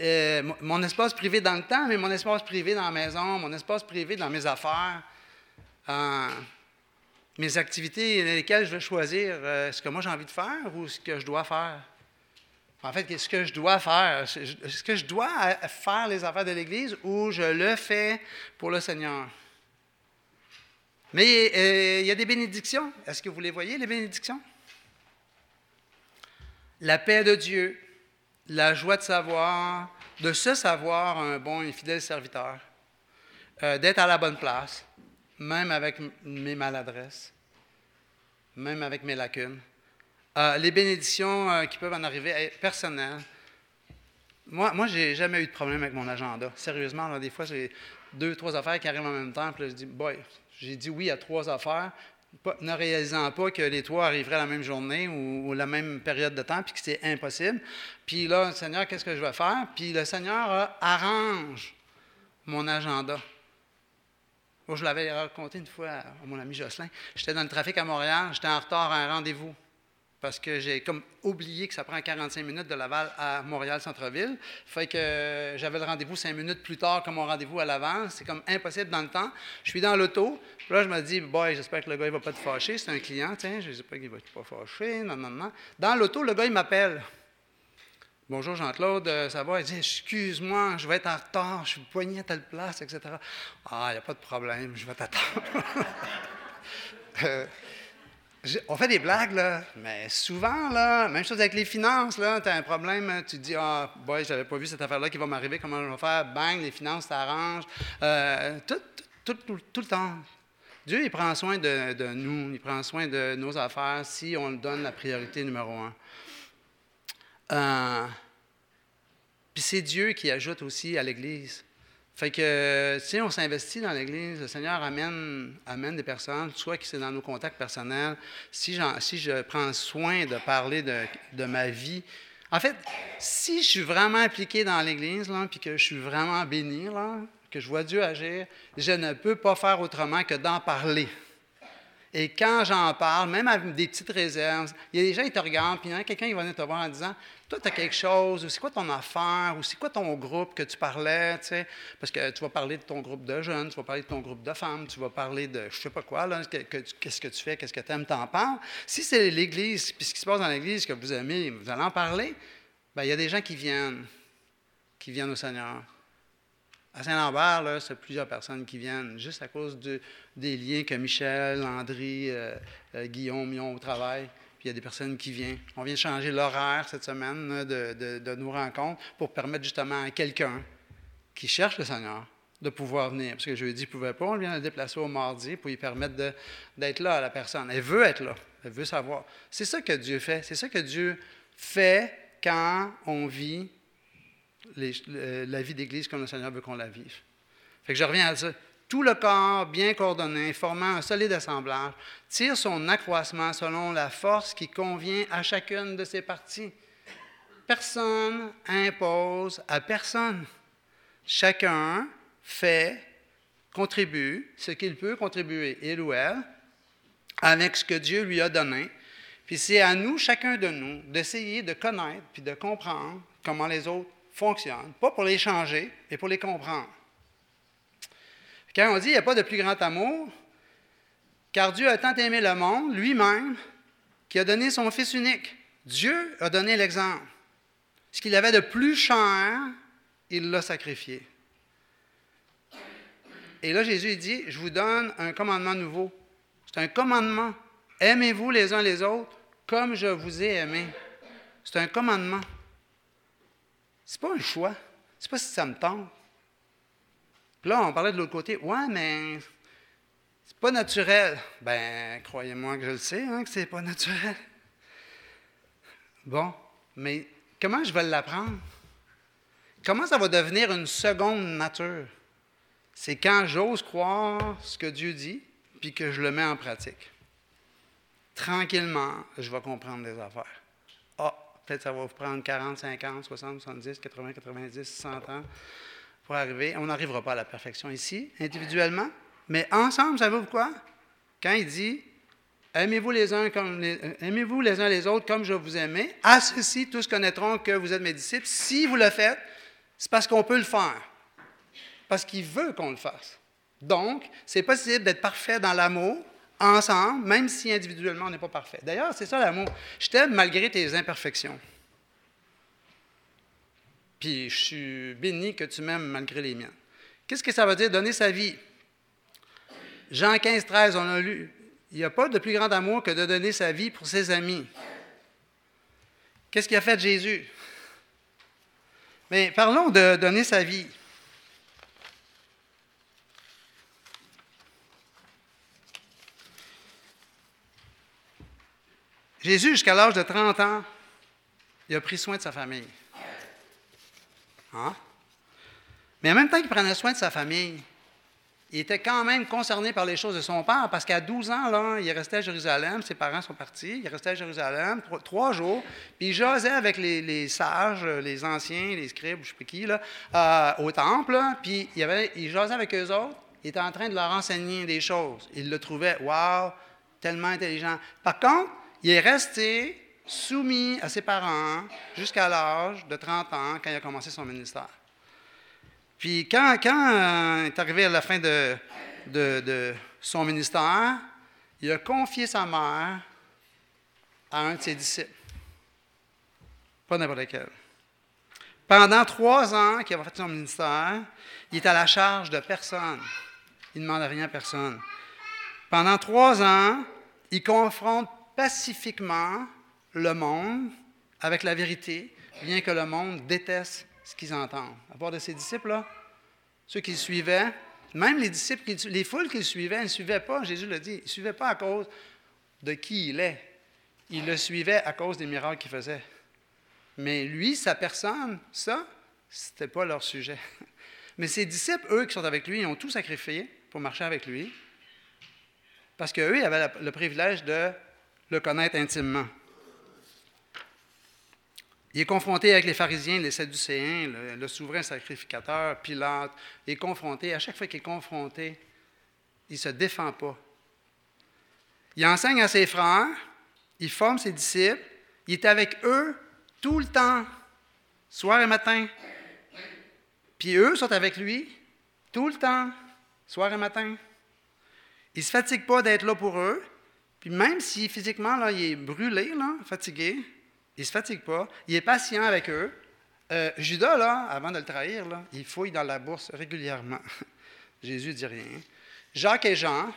euh, mon espace privé dans le temps, mais mon espace privé dans la maison, mon espace privé dans mes affaires, euh, mes activités lesquelles je vais choisir euh, ce que moi j'ai envie de faire ou ce que je dois faire. En fait, qu'est-ce que je dois faire? Est-ce que je dois faire les affaires de l'Église ou je le fais pour le Seigneur? Mais il y a des bénédictions. Est-ce que vous les voyez, les bénédictions? La paix de Dieu, la joie de savoir, de se savoir un bon et fidèle serviteur, euh, d'être à la bonne place, même avec mes maladresses, même avec mes lacunes. Euh, les bénédictions euh, qui peuvent en arriver personnelles. Moi, moi je n'ai jamais eu de problème avec mon agenda. Sérieusement, des fois, j'ai deux, trois affaires qui arrivent en même temps. Puis là, je dis, boy, j'ai dit oui à trois affaires, ne réalisant pas que les trois arriveraient la même journée ou, la même période de temps, puis que c'est impossible. Puis là, Seigneur, qu'est-ce que je vais faire? Puis le Seigneur arrange mon agenda. Moi, je l'avais raconté une fois à mon ami Jocelyn. J'étais dans le trafic à Montréal, j'étais en retard à un rendez-vous parce que j'ai comme oublié que ça prend 45 minutes de Laval à Montréal-Centreville. Fait que j'avais le rendez-vous cinq minutes plus tard que mon rendez-vous à l'avance. C'est comme impossible dans le temps. Je suis dans l'auto. Là, je me dis, boy, j'espère que le gars ne va pas te fâcher. C'est un client, tiens, je sais pas qu'il va pas fâcher. Non, non, non. Dans l'auto, le gars, il m'appelle. Bonjour Jean-Claude, euh, ça va? Il dit Excuse-moi, je vais être en retard, je suis poigné à telle place, etc. Ah, il n'y a pas de problème, je vais t'attendre. Euh, on fait des blagues, là, mais souvent, là, même chose avec les finances, là, tu as un problème, tu te dis, ah, boy, j'avais pas vu cette affaire-là qui va m'arriver, comment je vais faire? Bang, les finances s'arrangent. Euh, tout, tout, tout, le temps. Dieu, il prend soin de, de, nous, il prend soin de nos affaires si on lui donne la priorité numéro un. Euh, puis c'est Dieu qui ajoute aussi à l'Église. Fait que si on s'investit dans l'Église, le Seigneur amène, amène des personnes, soit que c'est dans nos contacts personnels, si, si je prends soin de parler de, de, ma vie. En fait, si je suis vraiment impliqué dans l'Église, puis que je suis vraiment béni, là, que je vois Dieu agir, je ne peux pas faire autrement que d'en parler. Et quand j'en parle, même avec des petites réserves, il y a des gens qui te regardent, puis il y a quelqu'un qui va venir te voir en disant Toi, tu as quelque chose, ou c'est quoi ton affaire, ou c'est quoi ton groupe que tu parlais, tu sais, parce que tu vas parler de ton groupe de jeunes, tu vas parler de ton groupe de femmes, tu vas parler de je sais pas quoi, qu'est-ce que tu fais, qu'est-ce que tu aimes, t'en parles. Si c'est l'Église, puis ce qui se passe dans l'Église que vous aimez, vous allez en parler, bien, il y a des gens qui viennent, qui viennent au Seigneur. À Saint-Lambert, c'est plusieurs personnes qui viennent juste à cause des liens que Michel, Landry, euh, euh, Guillaume ont au travail. Puis il y a des personnes qui viennent. On vient changer l'horaire cette semaine de, de, nos rencontres pour permettre justement à quelqu'un qui cherche le Seigneur de pouvoir venir. Parce que jeudi, il ne pouvait pas. On vient le déplacer au mardi pour lui permettre d'être là à la personne. Elle veut être là. Elle veut savoir. C'est ça que Dieu fait. C'est ça que Dieu fait quand on vit la vie d'Église comme le Seigneur veut qu'on la vive. Fait que je reviens à ça. Tout le corps, bien coordonné, formant un solide assemblage, tire son accroissement selon la force qui convient à chacune de ses parties. Personne impose à personne. Chacun fait, contribue ce qu'il peut contribuer, il ou elle, avec ce que Dieu lui a donné. Puis c'est à nous, chacun de nous, d'essayer de connaître puis de comprendre comment les autres fonctionnent, pas pour les changer, mais pour les comprendre. Quand on dit qu'il n'y a pas de plus grand amour, car Dieu a tant aimé le monde, lui-même, qu'il a donné son Fils unique. Dieu a donné l'exemple. Ce qu'il avait de plus cher, il l'a sacrifié. Et là, Jésus dit, je vous donne un commandement nouveau. C'est un commandement. Aimez-vous les uns les autres comme je vous ai aimé. C'est un commandement. C'est pas un choix. C'est pas si ça me tente. Là, on parlait de l'autre côté. Ouais, mais c'est pas naturel. Ben, croyez-moi que je le sais, hein, que c'est pas naturel. Bon, mais comment je vais l'apprendre? Comment ça va devenir une seconde nature? C'est quand j'ose croire ce que Dieu dit, puis que je le mets en pratique. Tranquillement, je vais comprendre les affaires. Ah, Peut-être ça va vous prendre 40, 50, 60, 70, 80, 90, 100 ans On n'arrivera pas à la perfection ici, individuellement, mais ensemble, savez-vous quoi? Quand il dit Aimez-vous les uns comme les, euh, aimez-vous les uns les autres comme je vous aimais, à ceci tous connaîtront que vous êtes mes disciples. Si vous le faites, c'est parce qu'on peut le faire. Parce qu'il veut qu'on le fasse. Donc, c'est possible d'être parfait dans l'amour, ensemble, même si individuellement on n'est pas parfait. D'ailleurs, c'est ça l'amour. Je t'aime malgré tes imperfections. Puis je suis béni que tu m'aimes malgré les miens. Qu'est-ce que ça veut dire donner sa vie? Jean 15, 13, on a lu. Il n'y a pas de plus grand amour que de donner sa vie pour ses amis. Qu'est-ce qu'il a fait Jésus? Mais parlons de donner sa vie. Jésus, jusqu'à l'âge de 30 ans, il a pris soin de sa famille. Hein? Mais en même temps qu'il prenait soin de sa famille, il était quand même concerné par les choses de son père, parce qu'à 12 ans, là, il restait à Jérusalem, ses parents sont partis, il restait à Jérusalem trois, jours, puis il jasait avec les, sages, les anciens, les scribes, je ne sais plus qui, là, euh, au temple, puis il, avait, jasait avec eux autres, il était en train de leur enseigner des choses. Il le trouvait, wow, tellement intelligent. Par contre, il est resté soumis à ses parents jusqu'à l'âge de 30 ans quand il a commencé son ministère. Puis quand, quand euh, est arrivé à la fin de, de, son ministère, il a confié sa mère à un de ses disciples. Pas n'importe lequel. Pendant trois ans qu'il a fait son ministère, il est à la charge de personne. Il ne demande rien à personne. Pendant trois ans, il confronte pacifiquement le monde avec la vérité, bien que le monde déteste ce qu'ils entendent. À part de ses disciples-là, ceux qui le suivaient, même les disciples, les foules qui le suivaient, ils ne suivaient pas, Jésus l'a dit, ils ne suivaient pas à cause de qui il est. Ils le suivaient à cause des miracles qu'il faisait. Mais lui, sa personne, ça, ce n'était pas leur sujet. Mais ses disciples, eux qui sont avec lui, ils ont tout sacrifié pour marcher avec lui. Parce qu'eux, ils avaient le privilège de le connaître intimement. Il est confronté avec les pharisiens, les sadducéens, le, souverain sacrificateur, Pilate. Il est confronté, à chaque fois qu'il est confronté, il ne se défend pas. Il enseigne à ses frères, il forme ses disciples, il est avec eux tout le temps, soir et matin. Puis eux sont avec lui tout le temps, soir et matin. Il ne se fatigue pas d'être là pour eux, puis même si physiquement, là, il est brûlé, là, fatigué, il ne se fatigue pas, il est patient avec eux. Euh, Judas, là, avant de le trahir, il fouille dans la bourse régulièrement. Jésus dit rien. Jacques et Jean,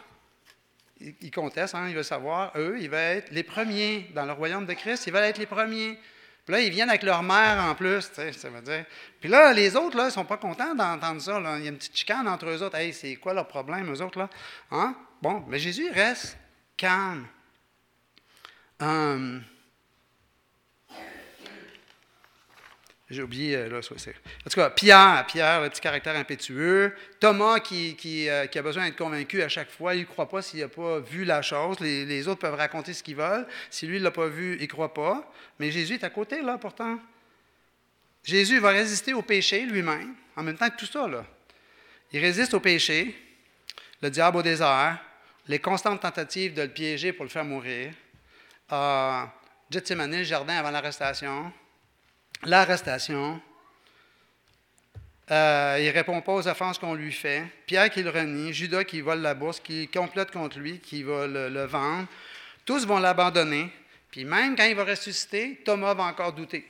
ils contestent, hein, ils veulent savoir, eux, ils veulent être les premiers dans le royaume de Christ, ils veulent être les premiers. Puis là, ils viennent avec leur mère en plus, ça veut dire. Puis là, les autres, là, ils ne sont pas contents d'entendre ça. Il y a une petite chicane entre eux autres. Hey, c'est quoi leur problème, eux autres, là? Hein? Bon, mais Jésus reste calme. Hum. J'ai oublié, euh, là, En tout cas, Pierre, Pierre, le petit caractère impétueux. Thomas, qui, qui, euh, a besoin d'être convaincu à chaque fois, il ne croit pas s'il n'a pas vu la chose. Les, autres peuvent raconter ce qu'ils veulent. Si lui ne l'a pas vu, il ne croit pas. Mais Jésus est à côté, là, pourtant. Jésus va résister au péché lui-même, en même temps que tout ça, là. Il résiste au péché, le diable au désert, les constantes tentatives de le piéger pour le faire mourir. Euh, Gethsemane, le jardin avant l'arrestation. L'arrestation. Euh, il ne répond pas aux offenses qu'on lui fait. Pierre qui le renie. Judas qui vole la bourse, qui complote contre lui, qui va le, vendre. Tous vont l'abandonner. Puis même quand il va ressusciter, Thomas va encore douter.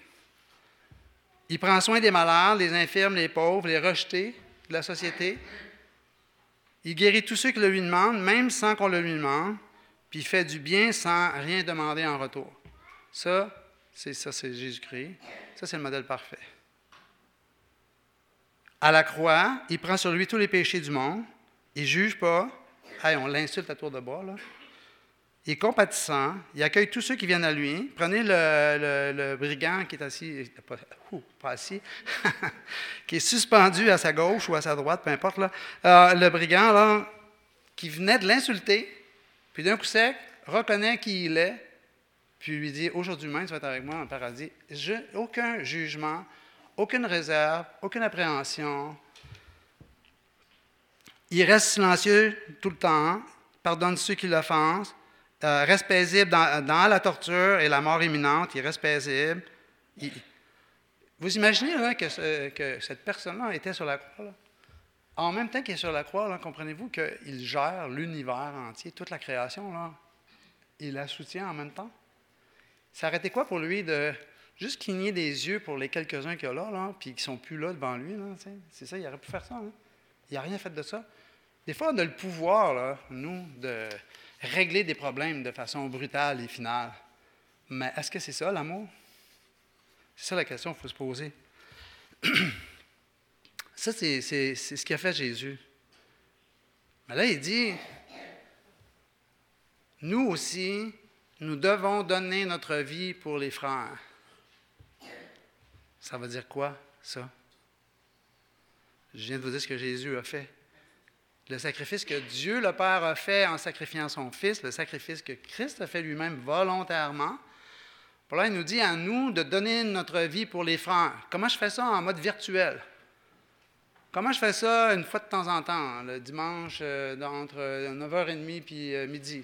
Il prend soin des malades, les infirmes, les pauvres, les rejetés de la société. Il guérit tous ceux qui le lui demandent, même sans qu'on le lui demande, puis il fait du bien sans rien demander en retour. Ça, c'est ça, c'est Jésus-Christ. Ça, c'est le modèle parfait. À la croix, il prend sur lui tous les péchés du monde. Il ne juge pas. Hey, on l'insulte à tour de bras, là. Il est compatissant, il accueille tous ceux qui viennent à lui. Prenez le, brigand qui est assis, pas, assis, qui est suspendu à sa gauche ou à sa droite, peu importe. Là. Euh, le brigand, là, qui venait de l'insulter, puis d'un coup sec, reconnaît qui il est, puis lui dit Aujourd'hui même, tu vas être avec moi en paradis. Aucun jugement, aucune réserve, aucune appréhension. Il reste silencieux tout le temps, pardonne ceux qui l'offensent, euh, reste paisible dans, la torture et la mort imminente, il reste paisible. vous imaginez que, cette personne-là était sur la croix? En même temps qu'il est sur la croix, comprenez-vous qu'il gère l'univers entier, toute la création. Il la soutient en même temps. Ça été quoi pour lui de juste cligner des yeux pour les quelques-uns qu'il y a là, là puis qui sont plus là devant lui. C'est ça, il aurait pu faire ça. Hein? Il n'a rien fait de ça. Des fois, on a le pouvoir, nous, de régler des problèmes de façon brutale et finale. Mais est-ce que c'est ça, l'amour? C'est ça la question qu'il faut se poser. ça, c'est ce qu'a fait Jésus. Mais là, il dit, nous aussi, nous devons donner notre vie pour les frères. Ça veut dire quoi, ça? Je viens de vous dire ce que Jésus a fait. Le sacrifice que Dieu le Père a fait en sacrifiant son Fils, le sacrifice que Christ a fait lui-même volontairement. Pour là, il nous dit à nous de donner notre vie pour les frères. Comment je fais ça en mode virtuel? Comment je fais ça une fois de temps en temps, le dimanche euh, entre 9h30 et euh, midi?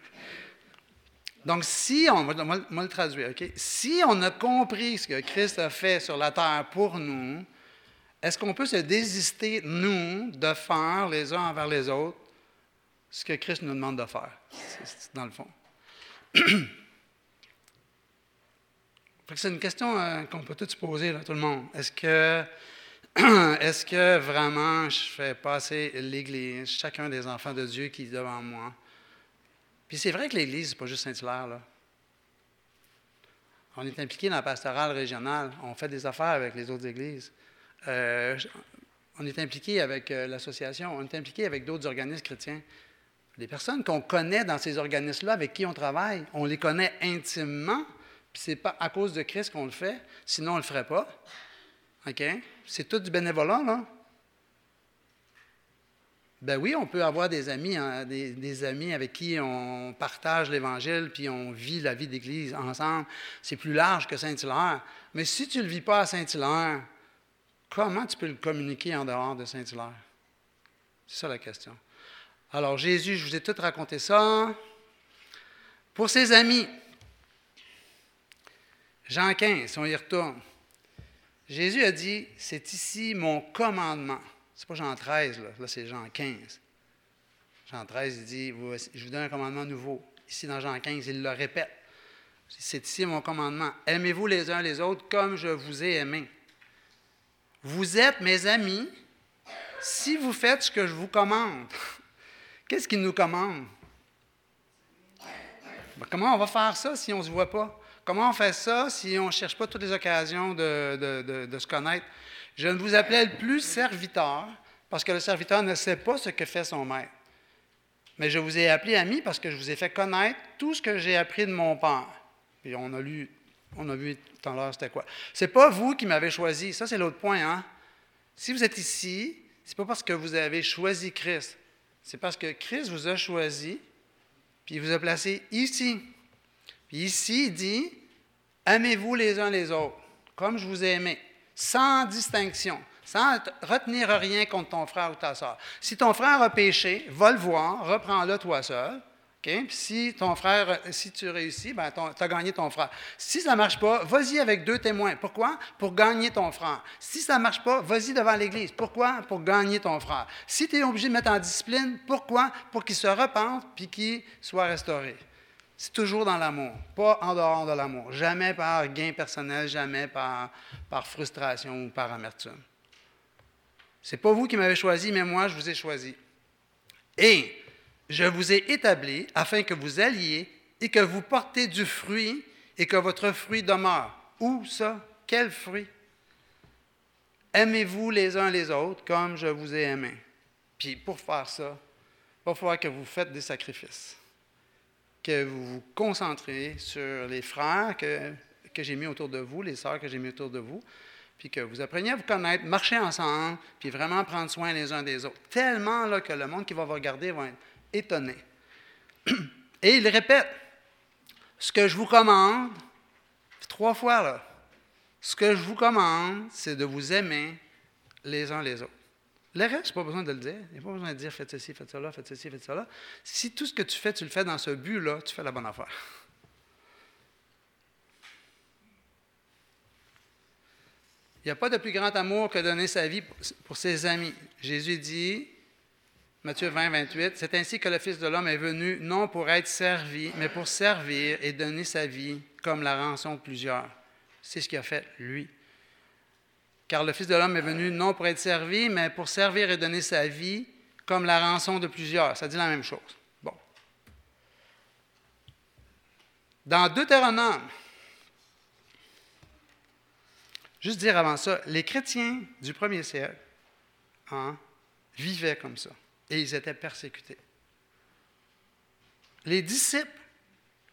Donc, si on va, le traduire, OK? Si on a compris ce que Christ a fait sur la terre pour nous, est-ce qu'on peut se désister, nous, de faire les uns envers les autres ce que Christ nous demande de faire? C'est dans le fond. C'est une question euh, qu'on peut tous se poser, tout le monde. Est-ce que, est que vraiment je fais passer l'Église, chacun des enfants de Dieu qui est devant moi? Puis c'est vrai que l'Église, ce n'est pas juste Saint-Hilaire. Là. On est impliqué dans la pastorale régionale. On fait des affaires avec les autres églises. Euh, on est impliqué avec euh, l'association. On est impliqué avec d'autres organismes chrétiens. Les personnes qu'on connaît dans ces organismes-là, avec qui on travaille, on les connaît intimement. Puis c'est pas à cause de Christ qu'on le fait, sinon on le ferait pas. OK? C'est tout du bénévolat, là. Ben oui, on peut avoir des amis, hein, des, amis avec qui on partage l'Évangile, puis on vit la vie d'Église ensemble. C'est plus large que Saint-Hilaire. Mais si tu ne le vis pas à Saint-Hilaire, comment tu peux le communiquer en dehors de Saint-Hilaire? C'est ça la question. Alors Jésus, je vous ai tout raconté ça. Pour ses amis, Jean 15, on y retourne. Jésus a dit, c'est ici mon commandement. C'est pas Jean 13, là, c'est Jean 15. Jean 13, il dit, je vous donne un commandement nouveau. Ici, dans Jean 15, il le répète. C'est ici mon commandement. Aimez-vous les uns les autres comme je vous ai aimé. Vous êtes mes amis si vous faites ce que je vous commande. Qu'est-ce qu'il nous commande? Ben, comment on va faire ça si on ne se voit pas? Comment on fait ça si on ne cherche pas toutes les occasions de, se connaître? Je ne vous appelais plus serviteur parce que le serviteur ne sait pas ce que fait son maître. Mais je vous ai appelé ami parce que je vous ai fait connaître tout ce que j'ai appris de mon père. Puis on a lu, on a vu tout à l'heure c'était quoi. C'est pas vous qui m'avez choisi. Ça, c'est l'autre point. Hein? Si vous êtes ici, c'est pas parce que vous avez choisi Christ. C'est parce que Christ vous a choisi, puis il vous a placé ici. Puis ici, il dit Aimez-vous les uns les autres, comme je vous ai aimé, sans distinction, sans retenir rien contre ton frère ou ta soeur. Si ton frère a péché, va le voir, reprends-le toi seul. Si ton frère, si tu réussis, ben, tu as gagné ton frère. Si ça ne marche pas, vas-y avec deux témoins. Pourquoi? Pour gagner ton frère. Si ça ne marche pas, vas-y devant l'Église. Pourquoi? Pour gagner ton frère. Si tu es obligé de mettre en discipline, pourquoi? Pour qu'il se repente puis qu'il soit restauré. C'est toujours dans l'amour, pas en dehors de l'amour. Jamais par gain personnel, jamais par, par frustration ou par amertume. C'est pas vous qui m'avez choisi, mais moi, je vous ai choisi. Et je vous ai établi afin que vous alliez et que vous portez du fruit et que votre fruit demeure. Où ça? Quel fruit? Aimez-vous les uns les autres comme je vous ai aimé. Puis pour faire ça, il va falloir que vous faites des sacrifices que vous vous concentrez sur les frères que, que j'ai mis autour de vous, les sœurs que j'ai mis autour de vous, puis que vous appreniez à vous connaître, marcher ensemble, puis vraiment prendre soin les uns des autres. Tellement là, que le monde qui va vous regarder va être étonné. Et il répète, ce que je vous commande, trois fois là, ce que je vous commande, c'est de vous aimer les uns les autres. Le reste, pas besoin de le dire. Il n'y a pas besoin de dire faites ceci, faites cela, faites ceci, faites cela. Si tout ce que tu fais, tu le fais dans ce but-là, tu fais la bonne affaire. Il n'y a pas de plus grand amour que donner sa vie pour ses amis. Jésus dit, Matthieu 20, 28, C'est ainsi que le Fils de l'homme est venu, non pour être servi, mais pour servir et donner sa vie comme la rançon de plusieurs. C'est ce qu'il a fait, lui. Car le Fils de l'homme est venu non pour être servi, mais pour servir et donner sa vie comme la rançon de plusieurs. Ça dit la même chose. Bon. Dans Deutéronome, juste dire avant ça, les chrétiens du premier siècle hein, vivaient comme ça et ils étaient persécutés. Les disciples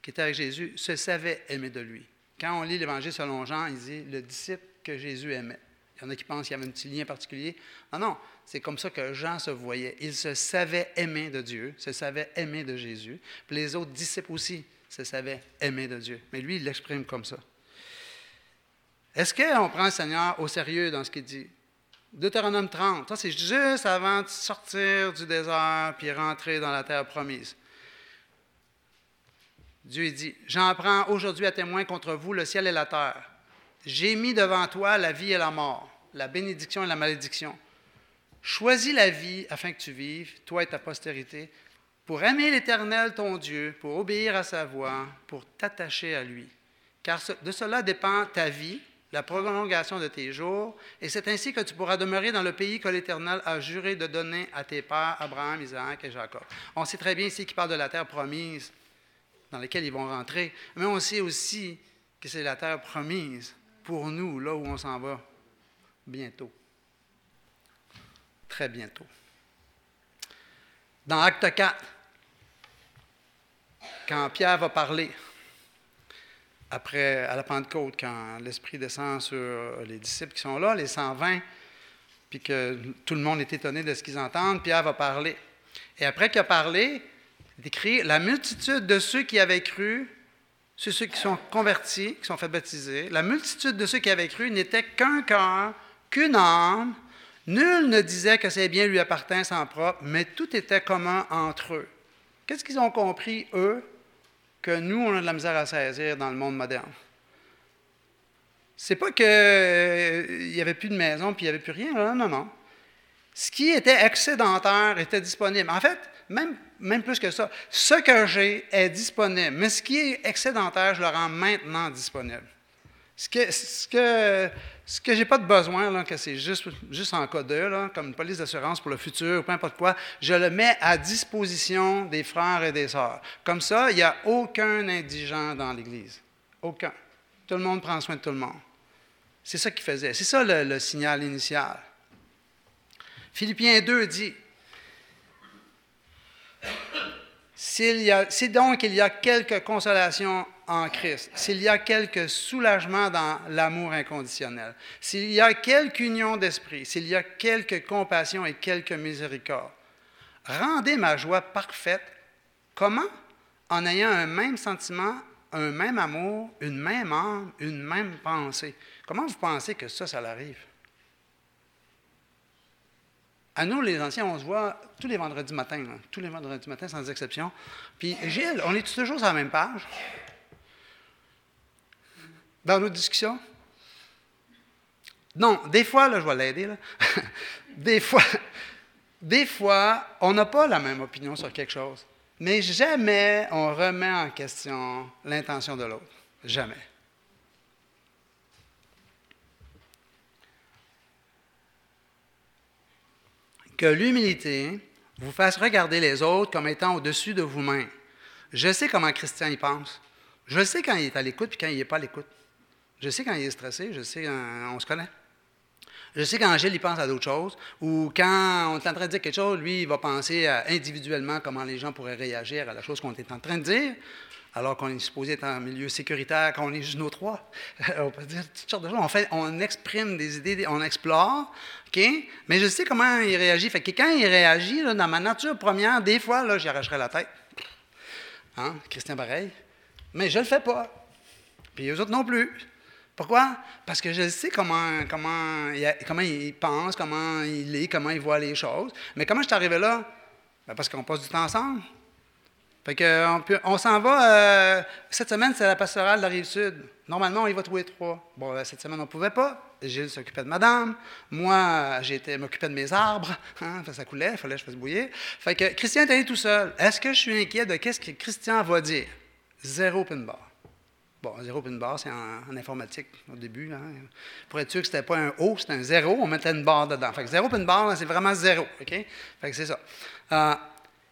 qui étaient avec Jésus se savaient aimer de lui. Quand on lit l'Évangile selon Jean, il dit le disciple que Jésus aimait. Il y en a qui pensent qu'il y avait un petit lien particulier. Non, non, c'est comme ça que Jean se voyait. Il se savait aimer de Dieu, se savait aimer de Jésus. Puis les autres disciples aussi se savaient aimer de Dieu. Mais lui, il l'exprime comme ça. Est-ce qu'on prend le Seigneur au sérieux dans ce qu'il dit? Deutéronome 30, ça c'est juste avant de sortir du désert puis rentrer dans la terre promise. Dieu dit, j'en prends aujourd'hui à témoin contre vous le ciel et la terre j'ai mis devant toi la vie et la mort, la bénédiction et la malédiction. Choisis la vie afin que tu vives, toi et ta postérité, pour aimer l'Éternel ton Dieu, pour obéir à sa voix, pour t'attacher à lui. Car de cela dépend ta vie, la prolongation de tes jours, et c'est ainsi que tu pourras demeurer dans le pays que l'Éternel a juré de donner à tes pères, Abraham, Isaac et Jacob. On sait très bien ici qu'il parle de la terre promise dans laquelle ils vont rentrer, mais on sait aussi que c'est la terre promise pour nous, là où on s'en va, bientôt. Très bientôt. Dans Acte 4, quand Pierre va parler, après, à la Pentecôte, quand l'Esprit descend sur les disciples qui sont là, les 120, puis que tout le monde est étonné de ce qu'ils entendent, Pierre va parler. Et après qu'il a parlé, il écrit La multitude de ceux qui avaient cru c'est ceux qui sont convertis, qui sont fait baptiser. La multitude de ceux qui avaient cru n'était qu'un cœur, qu'une âme. Nul ne disait que ses biens lui appartinssent en propre, mais tout était commun entre eux. Qu'est-ce qu'ils ont compris, eux, que nous, on a de la misère à saisir dans le monde moderne? C'est pas qu'il euh, n'y avait plus de maison puis il n'y avait plus rien. Non, non, non. Ce qui était excédentaire était disponible. En fait, même, plus que ça, ce que j'ai est disponible, mais ce qui est excédentaire, je le rends maintenant disponible. Ce que, ce que, ce que j'ai pas de besoin, là, que c'est juste, en cas de, comme une police d'assurance pour le futur, peu importe quoi, je le mets à disposition des frères et des sœurs. Comme ça, il n'y a aucun indigent dans l'Église. Aucun. Tout le monde prend soin de tout le monde. C'est ça qu'il faisait. C'est ça le signal initial. Philippiens 2 dit, si donc il y a quelque consolation en Christ, s'il y a quelque soulagement dans l'amour inconditionnel, s'il y a quelque union d'esprit, s'il y a quelque compassion et quelque miséricorde, rendez ma joie parfaite. Comment? En ayant un même sentiment, un même amour, une même âme, une même pensée. Comment vous pensez que ça, ça arrive? À nous, les anciens, on se voit tous les vendredis matins, tous les vendredis matins, sans exception. Puis Gilles, on est toujours sur la même page? Dans nos discussions? Non, des fois, là, je vais l'aider, des fois, des fois, on n'a pas la même opinion sur quelque chose. Mais jamais on remet en question l'intention de l'autre. Jamais. Que l'humilité vous fasse regarder les autres comme étant au-dessus de vous-même. Je sais comment Christian y pense. Je sais quand il est à l'écoute et quand il n'est pas à l'écoute. Je sais quand il est stressé, je sais quand on se connaît. Je sais quand Gilles il pense à d'autres choses, ou quand on est en train de dire quelque chose, lui, il va penser individuellement comment les gens pourraient réagir à la chose qu'on est en train de dire alors qu'on est supposé être en milieu sécuritaire, qu'on est juste nos trois. on peut dire toutes sortes de choses. On, fait, on exprime des idées, on explore? Mais je sais comment il réagit. Fait que quand il réagit, dans ma nature première, des fois, j'y arracherais la tête. Hein? Christian pareil. Mais je ne le fais pas. Puis eux autres non plus. Pourquoi? Parce que je sais comment, comment, il, comment il pense, comment il est, comment il voit les choses. Mais comment je suis arrivé là? Ben, parce qu'on passe du temps ensemble. Fait que on, s'en va. Euh, cette semaine, c'est la pastorale de la Rive-Sud. Normalement, on y va tous les trois. Bon, euh, cette semaine, on ne pouvait pas. Gilles s'occupait de madame. Moi, j'étais m'occupais de mes arbres. Hein, ça coulait, il fallait que je fasse bouillir. Fait que Christian est allé tout seul. Est-ce que je suis inquiet de qu'est-ce que Christian va dire? Zéro pin bar. Bon, zéro pin bar, c'est en, informatique au début. Hein. Pour être sûr que ce n'était pas un O, c'était un zéro, on mettait une barre dedans. Fait que zéro pin bar, c'est vraiment zéro. OK? Fait que c'est ça. Euh,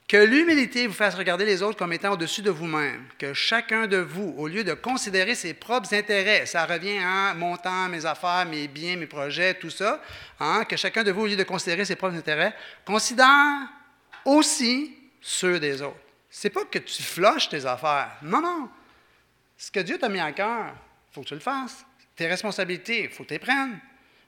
que l'humilité vous fasse regarder les autres comme étant au-dessus de vous-même. Que chacun de vous, au lieu de considérer ses propres intérêts, ça revient à mon temps, mes affaires, mes biens, mes projets, tout ça, hein, que chacun de vous, au lieu de considérer ses propres intérêts, considère aussi ceux des autres. C'est pas que tu floches tes affaires. Non, non. Ce que Dieu t'a mis à cœur, il faut que tu le fasses. Tes responsabilités, il faut que tu les prennes.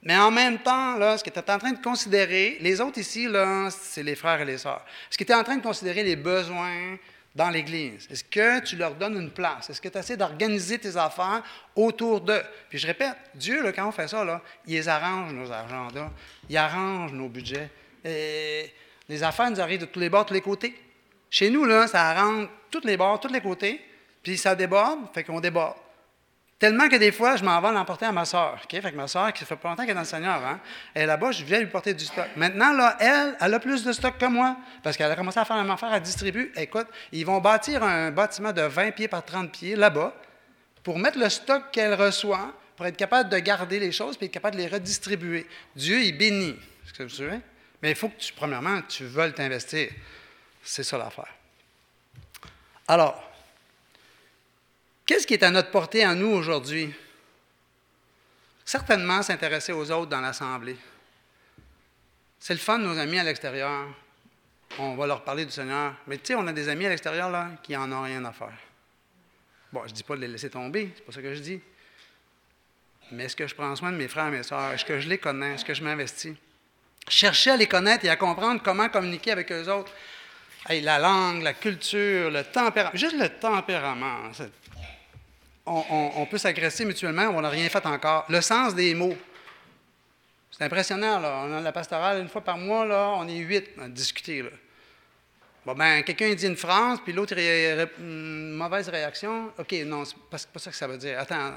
Mais en même temps, là, ce que tu es en train de considérer, les autres ici, c'est les frères et les sœurs. Ce que tu es en train de considérer les besoins dans l'Église. Est-ce que tu leur donnes une place? Est-ce que tu essaies d'organiser tes affaires autour d'eux? Puis je répète, Dieu, quand on fait ça, il arrange, nos agendas. Il arrange nos budgets. Et les affaires nous arrivent de tous les bords, de tous les côtés. Chez nous, là, ça arrange tous les bords, tous les côtés. Puis ça déborde, fait qu'on déborde. Tellement que des fois, je m'en vais l'emporter à ma soeur. Fait que ma soeur, qui fait pas longtemps qu'elle est dans le Seigneur, hein, elle est là-bas, je viens lui porter du stock. Maintenant, là, elle, elle a plus de stock que moi, parce qu'elle a commencé à faire la même affaire, à distribuer. Écoute, ils vont bâtir un bâtiment de 20 pieds par 30 pieds là-bas pour mettre le stock qu'elle reçoit, pour être capable de garder les choses, puis être capable de les redistribuer. Dieu, il bénit. ce que vous savez? Mais il faut que, tu, premièrement, tu veuilles t'investir. C'est ça l'affaire. Alors, Qu'est-ce qui est à notre portée à nous aujourd'hui? Certainement s'intéresser aux autres dans l'Assemblée. C'est le fun de nos amis à l'extérieur. On va leur parler du Seigneur. Mais tu sais, on a des amis à l'extérieur là, qui n'en ont rien à faire. Bon, je ne dis pas de les laisser tomber, c'est pas ça que je dis. Mais est-ce que je prends soin de mes frères et mes sœurs? Est-ce que je les connais? Est-ce que je m'investis? Chercher à les connaître et à comprendre comment communiquer avec eux autres. la langue, la culture, le tempérament. Juste le tempérament on, peut s'agresser mutuellement, on n'a rien fait encore. Le sens des mots. C'est impressionnant, là. On a la pastorale une fois par mois, là, on est huit à discuter. Bon, ben, quelqu'un dit une phrase, puis l'autre, une mauvaise réaction. OK, non, c'est pas, pas ça que ça veut dire. Attends,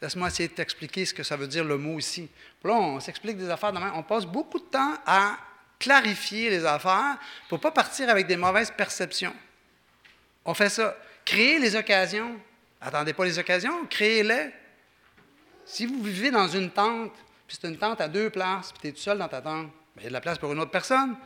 laisse-moi essayer de t'expliquer ce que ça veut dire le mot ici. Là, on s'explique des affaires demain. On passe beaucoup de temps à clarifier les affaires pour ne pas partir avec des mauvaises perceptions. On fait ça. Créer les occasions Attendez pas les occasions, créez-les. Si vous vivez dans une tente, puis c'est une tente à deux places, puis tu es tout seul dans ta tente, ben, il y a de la place pour une autre personne.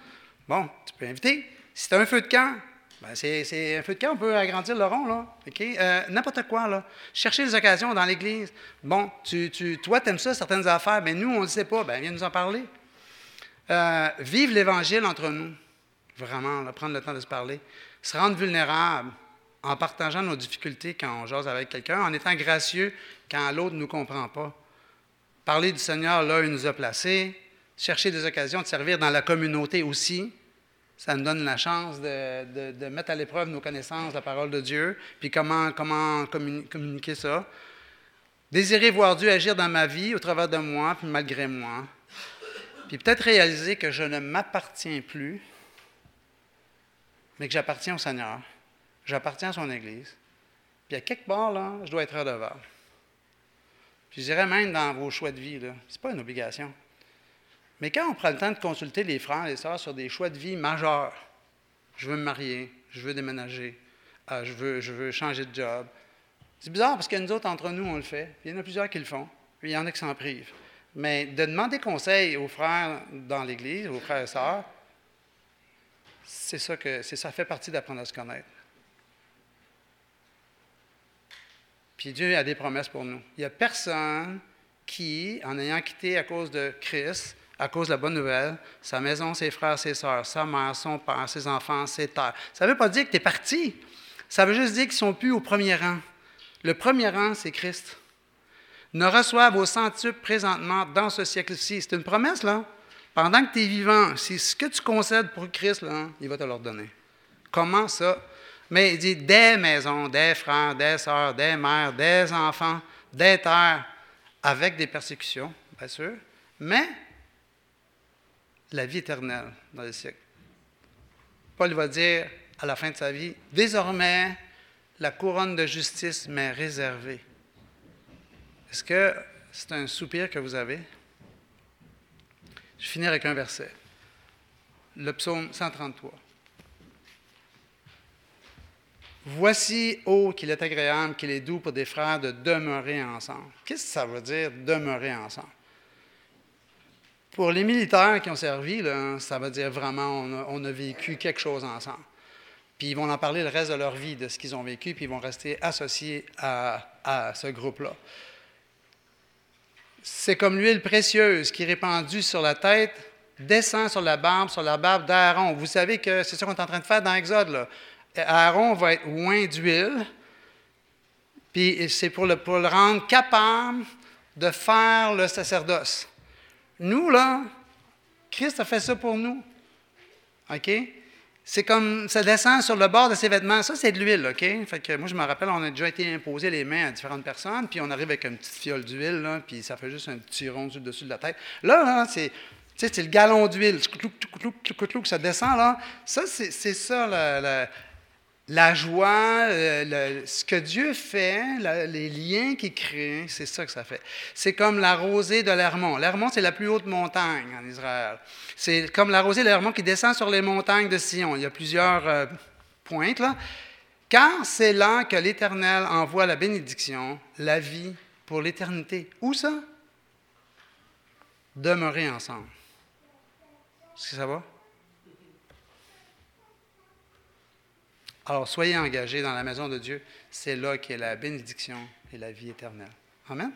Bon, tu peux inviter. Si tu un feu de camp, ben c'est un feu de camp, on peut agrandir le rond, là. Euh, n'importe quoi, là. Chercher les occasions dans l'Église. Bon, tu, tu, toi, tu aimes ça, certaines affaires, mais nous, on ne sait pas. Ben, viens nous en parler. Euh, vive l'Évangile entre nous. Vraiment, prendre le temps de se parler. Se rendre vulnérable en partageant nos difficultés quand on jase avec quelqu'un, en étant gracieux quand l'autre ne nous comprend pas. Parler du Seigneur là où il nous a placés, chercher des occasions de servir dans la communauté aussi. Ça nous donne la chance de, mettre à l'épreuve nos connaissances la parole de Dieu, puis comment, comment communiquer ça. Désirer voir Dieu agir dans ma vie, au travers de moi, puis malgré moi. Puis peut-être réaliser que je ne m'appartiens plus, mais que j'appartiens au Seigneur. J'appartiens à son Église. Puis à quelque part, là, je dois être redevable. Puis je dirais même dans vos choix de vie, ce n'est pas une obligation. Mais quand on prend le temps de consulter les frères et les sœurs sur des choix de vie majeurs, je veux me marier, je veux déménager, euh, je, veux, je veux changer de job. C'est bizarre parce que nous autres, entre nous, on le fait. Il y en a plusieurs qui le font. Puis il y en a qui s'en privent. Mais de demander conseil aux frères dans l'Église, aux frères et sœurs, c'est ça que ça fait partie d'apprendre à se connaître. Puis Dieu a des promesses pour nous. Il n'y a personne qui, en ayant quitté à cause de Christ, à cause de la bonne nouvelle, sa maison, ses frères, ses sœurs, sa mère, son père, ses enfants, ses terres. Ça ne veut pas dire que tu es parti. Ça veut juste dire qu'ils ne sont plus au premier rang. Le premier rang, c'est Christ. Ne reçoivent au centuple présentement dans ce siècle-ci. C'est une promesse, là. Pendant que tu es vivant, c'est ce que tu concèdes pour Christ, là, il va te leur donner. Comment ça? Mais il dit des maisons, des frères, des sœurs, des mères, des enfants, des terres, avec des persécutions, bien sûr, mais la vie éternelle dans le siècle. Paul va dire à la fin de sa vie, désormais, la couronne de justice m'est réservée. Est-ce que c'est un soupir que vous avez? Je finis avec un verset. Le psaume 133. Voici, oh, qu'il est agréable, qu'il est doux pour des frères de demeurer ensemble. Qu'est-ce que ça veut dire, demeurer ensemble? Pour les militaires qui ont servi, ça veut dire vraiment, on a, vécu quelque chose ensemble. Puis ils vont en parler le reste de leur vie, de ce qu'ils ont vécu, puis ils vont rester associés à, ce groupe-là. C'est comme l'huile précieuse qui est répandue sur la tête, descend sur la barbe, sur la barbe d'Aaron. Vous savez que c'est ça qu'on est en train de faire dans Exode. Aaron va être loin d'huile, puis c'est pour le, rendre capable de faire le sacerdoce. Nous, là, Christ a fait ça pour nous. OK? C'est comme, ça descend sur le bord de ses vêtements. Ça, c'est de l'huile, OK? Fait que moi, je me rappelle, on a déjà été imposé les mains à différentes personnes, puis on arrive avec une petite fiole d'huile, là, puis ça fait juste un petit rond dessus de la tête. Là, là c'est, c'est le galon d'huile. Ça descend, là. Ça, c'est, ça, la, la joie, euh, ce que Dieu fait, les liens qu'il crée, c'est ça que ça fait. C'est comme la rosée de l'Hermont. L'Hermont, c'est la plus haute montagne en Israël. C'est comme la rosée de l'Hermont qui descend sur les montagnes de Sion. Il y a plusieurs euh, pointes là. Car c'est là que l'Éternel envoie la bénédiction, la vie pour l'éternité. Où ça? Demeurer ensemble. Est-ce que ça va? Alors, soyez engagés dans la maison de Dieu. C'est là qu'est la bénédiction et la vie éternelle. Amen.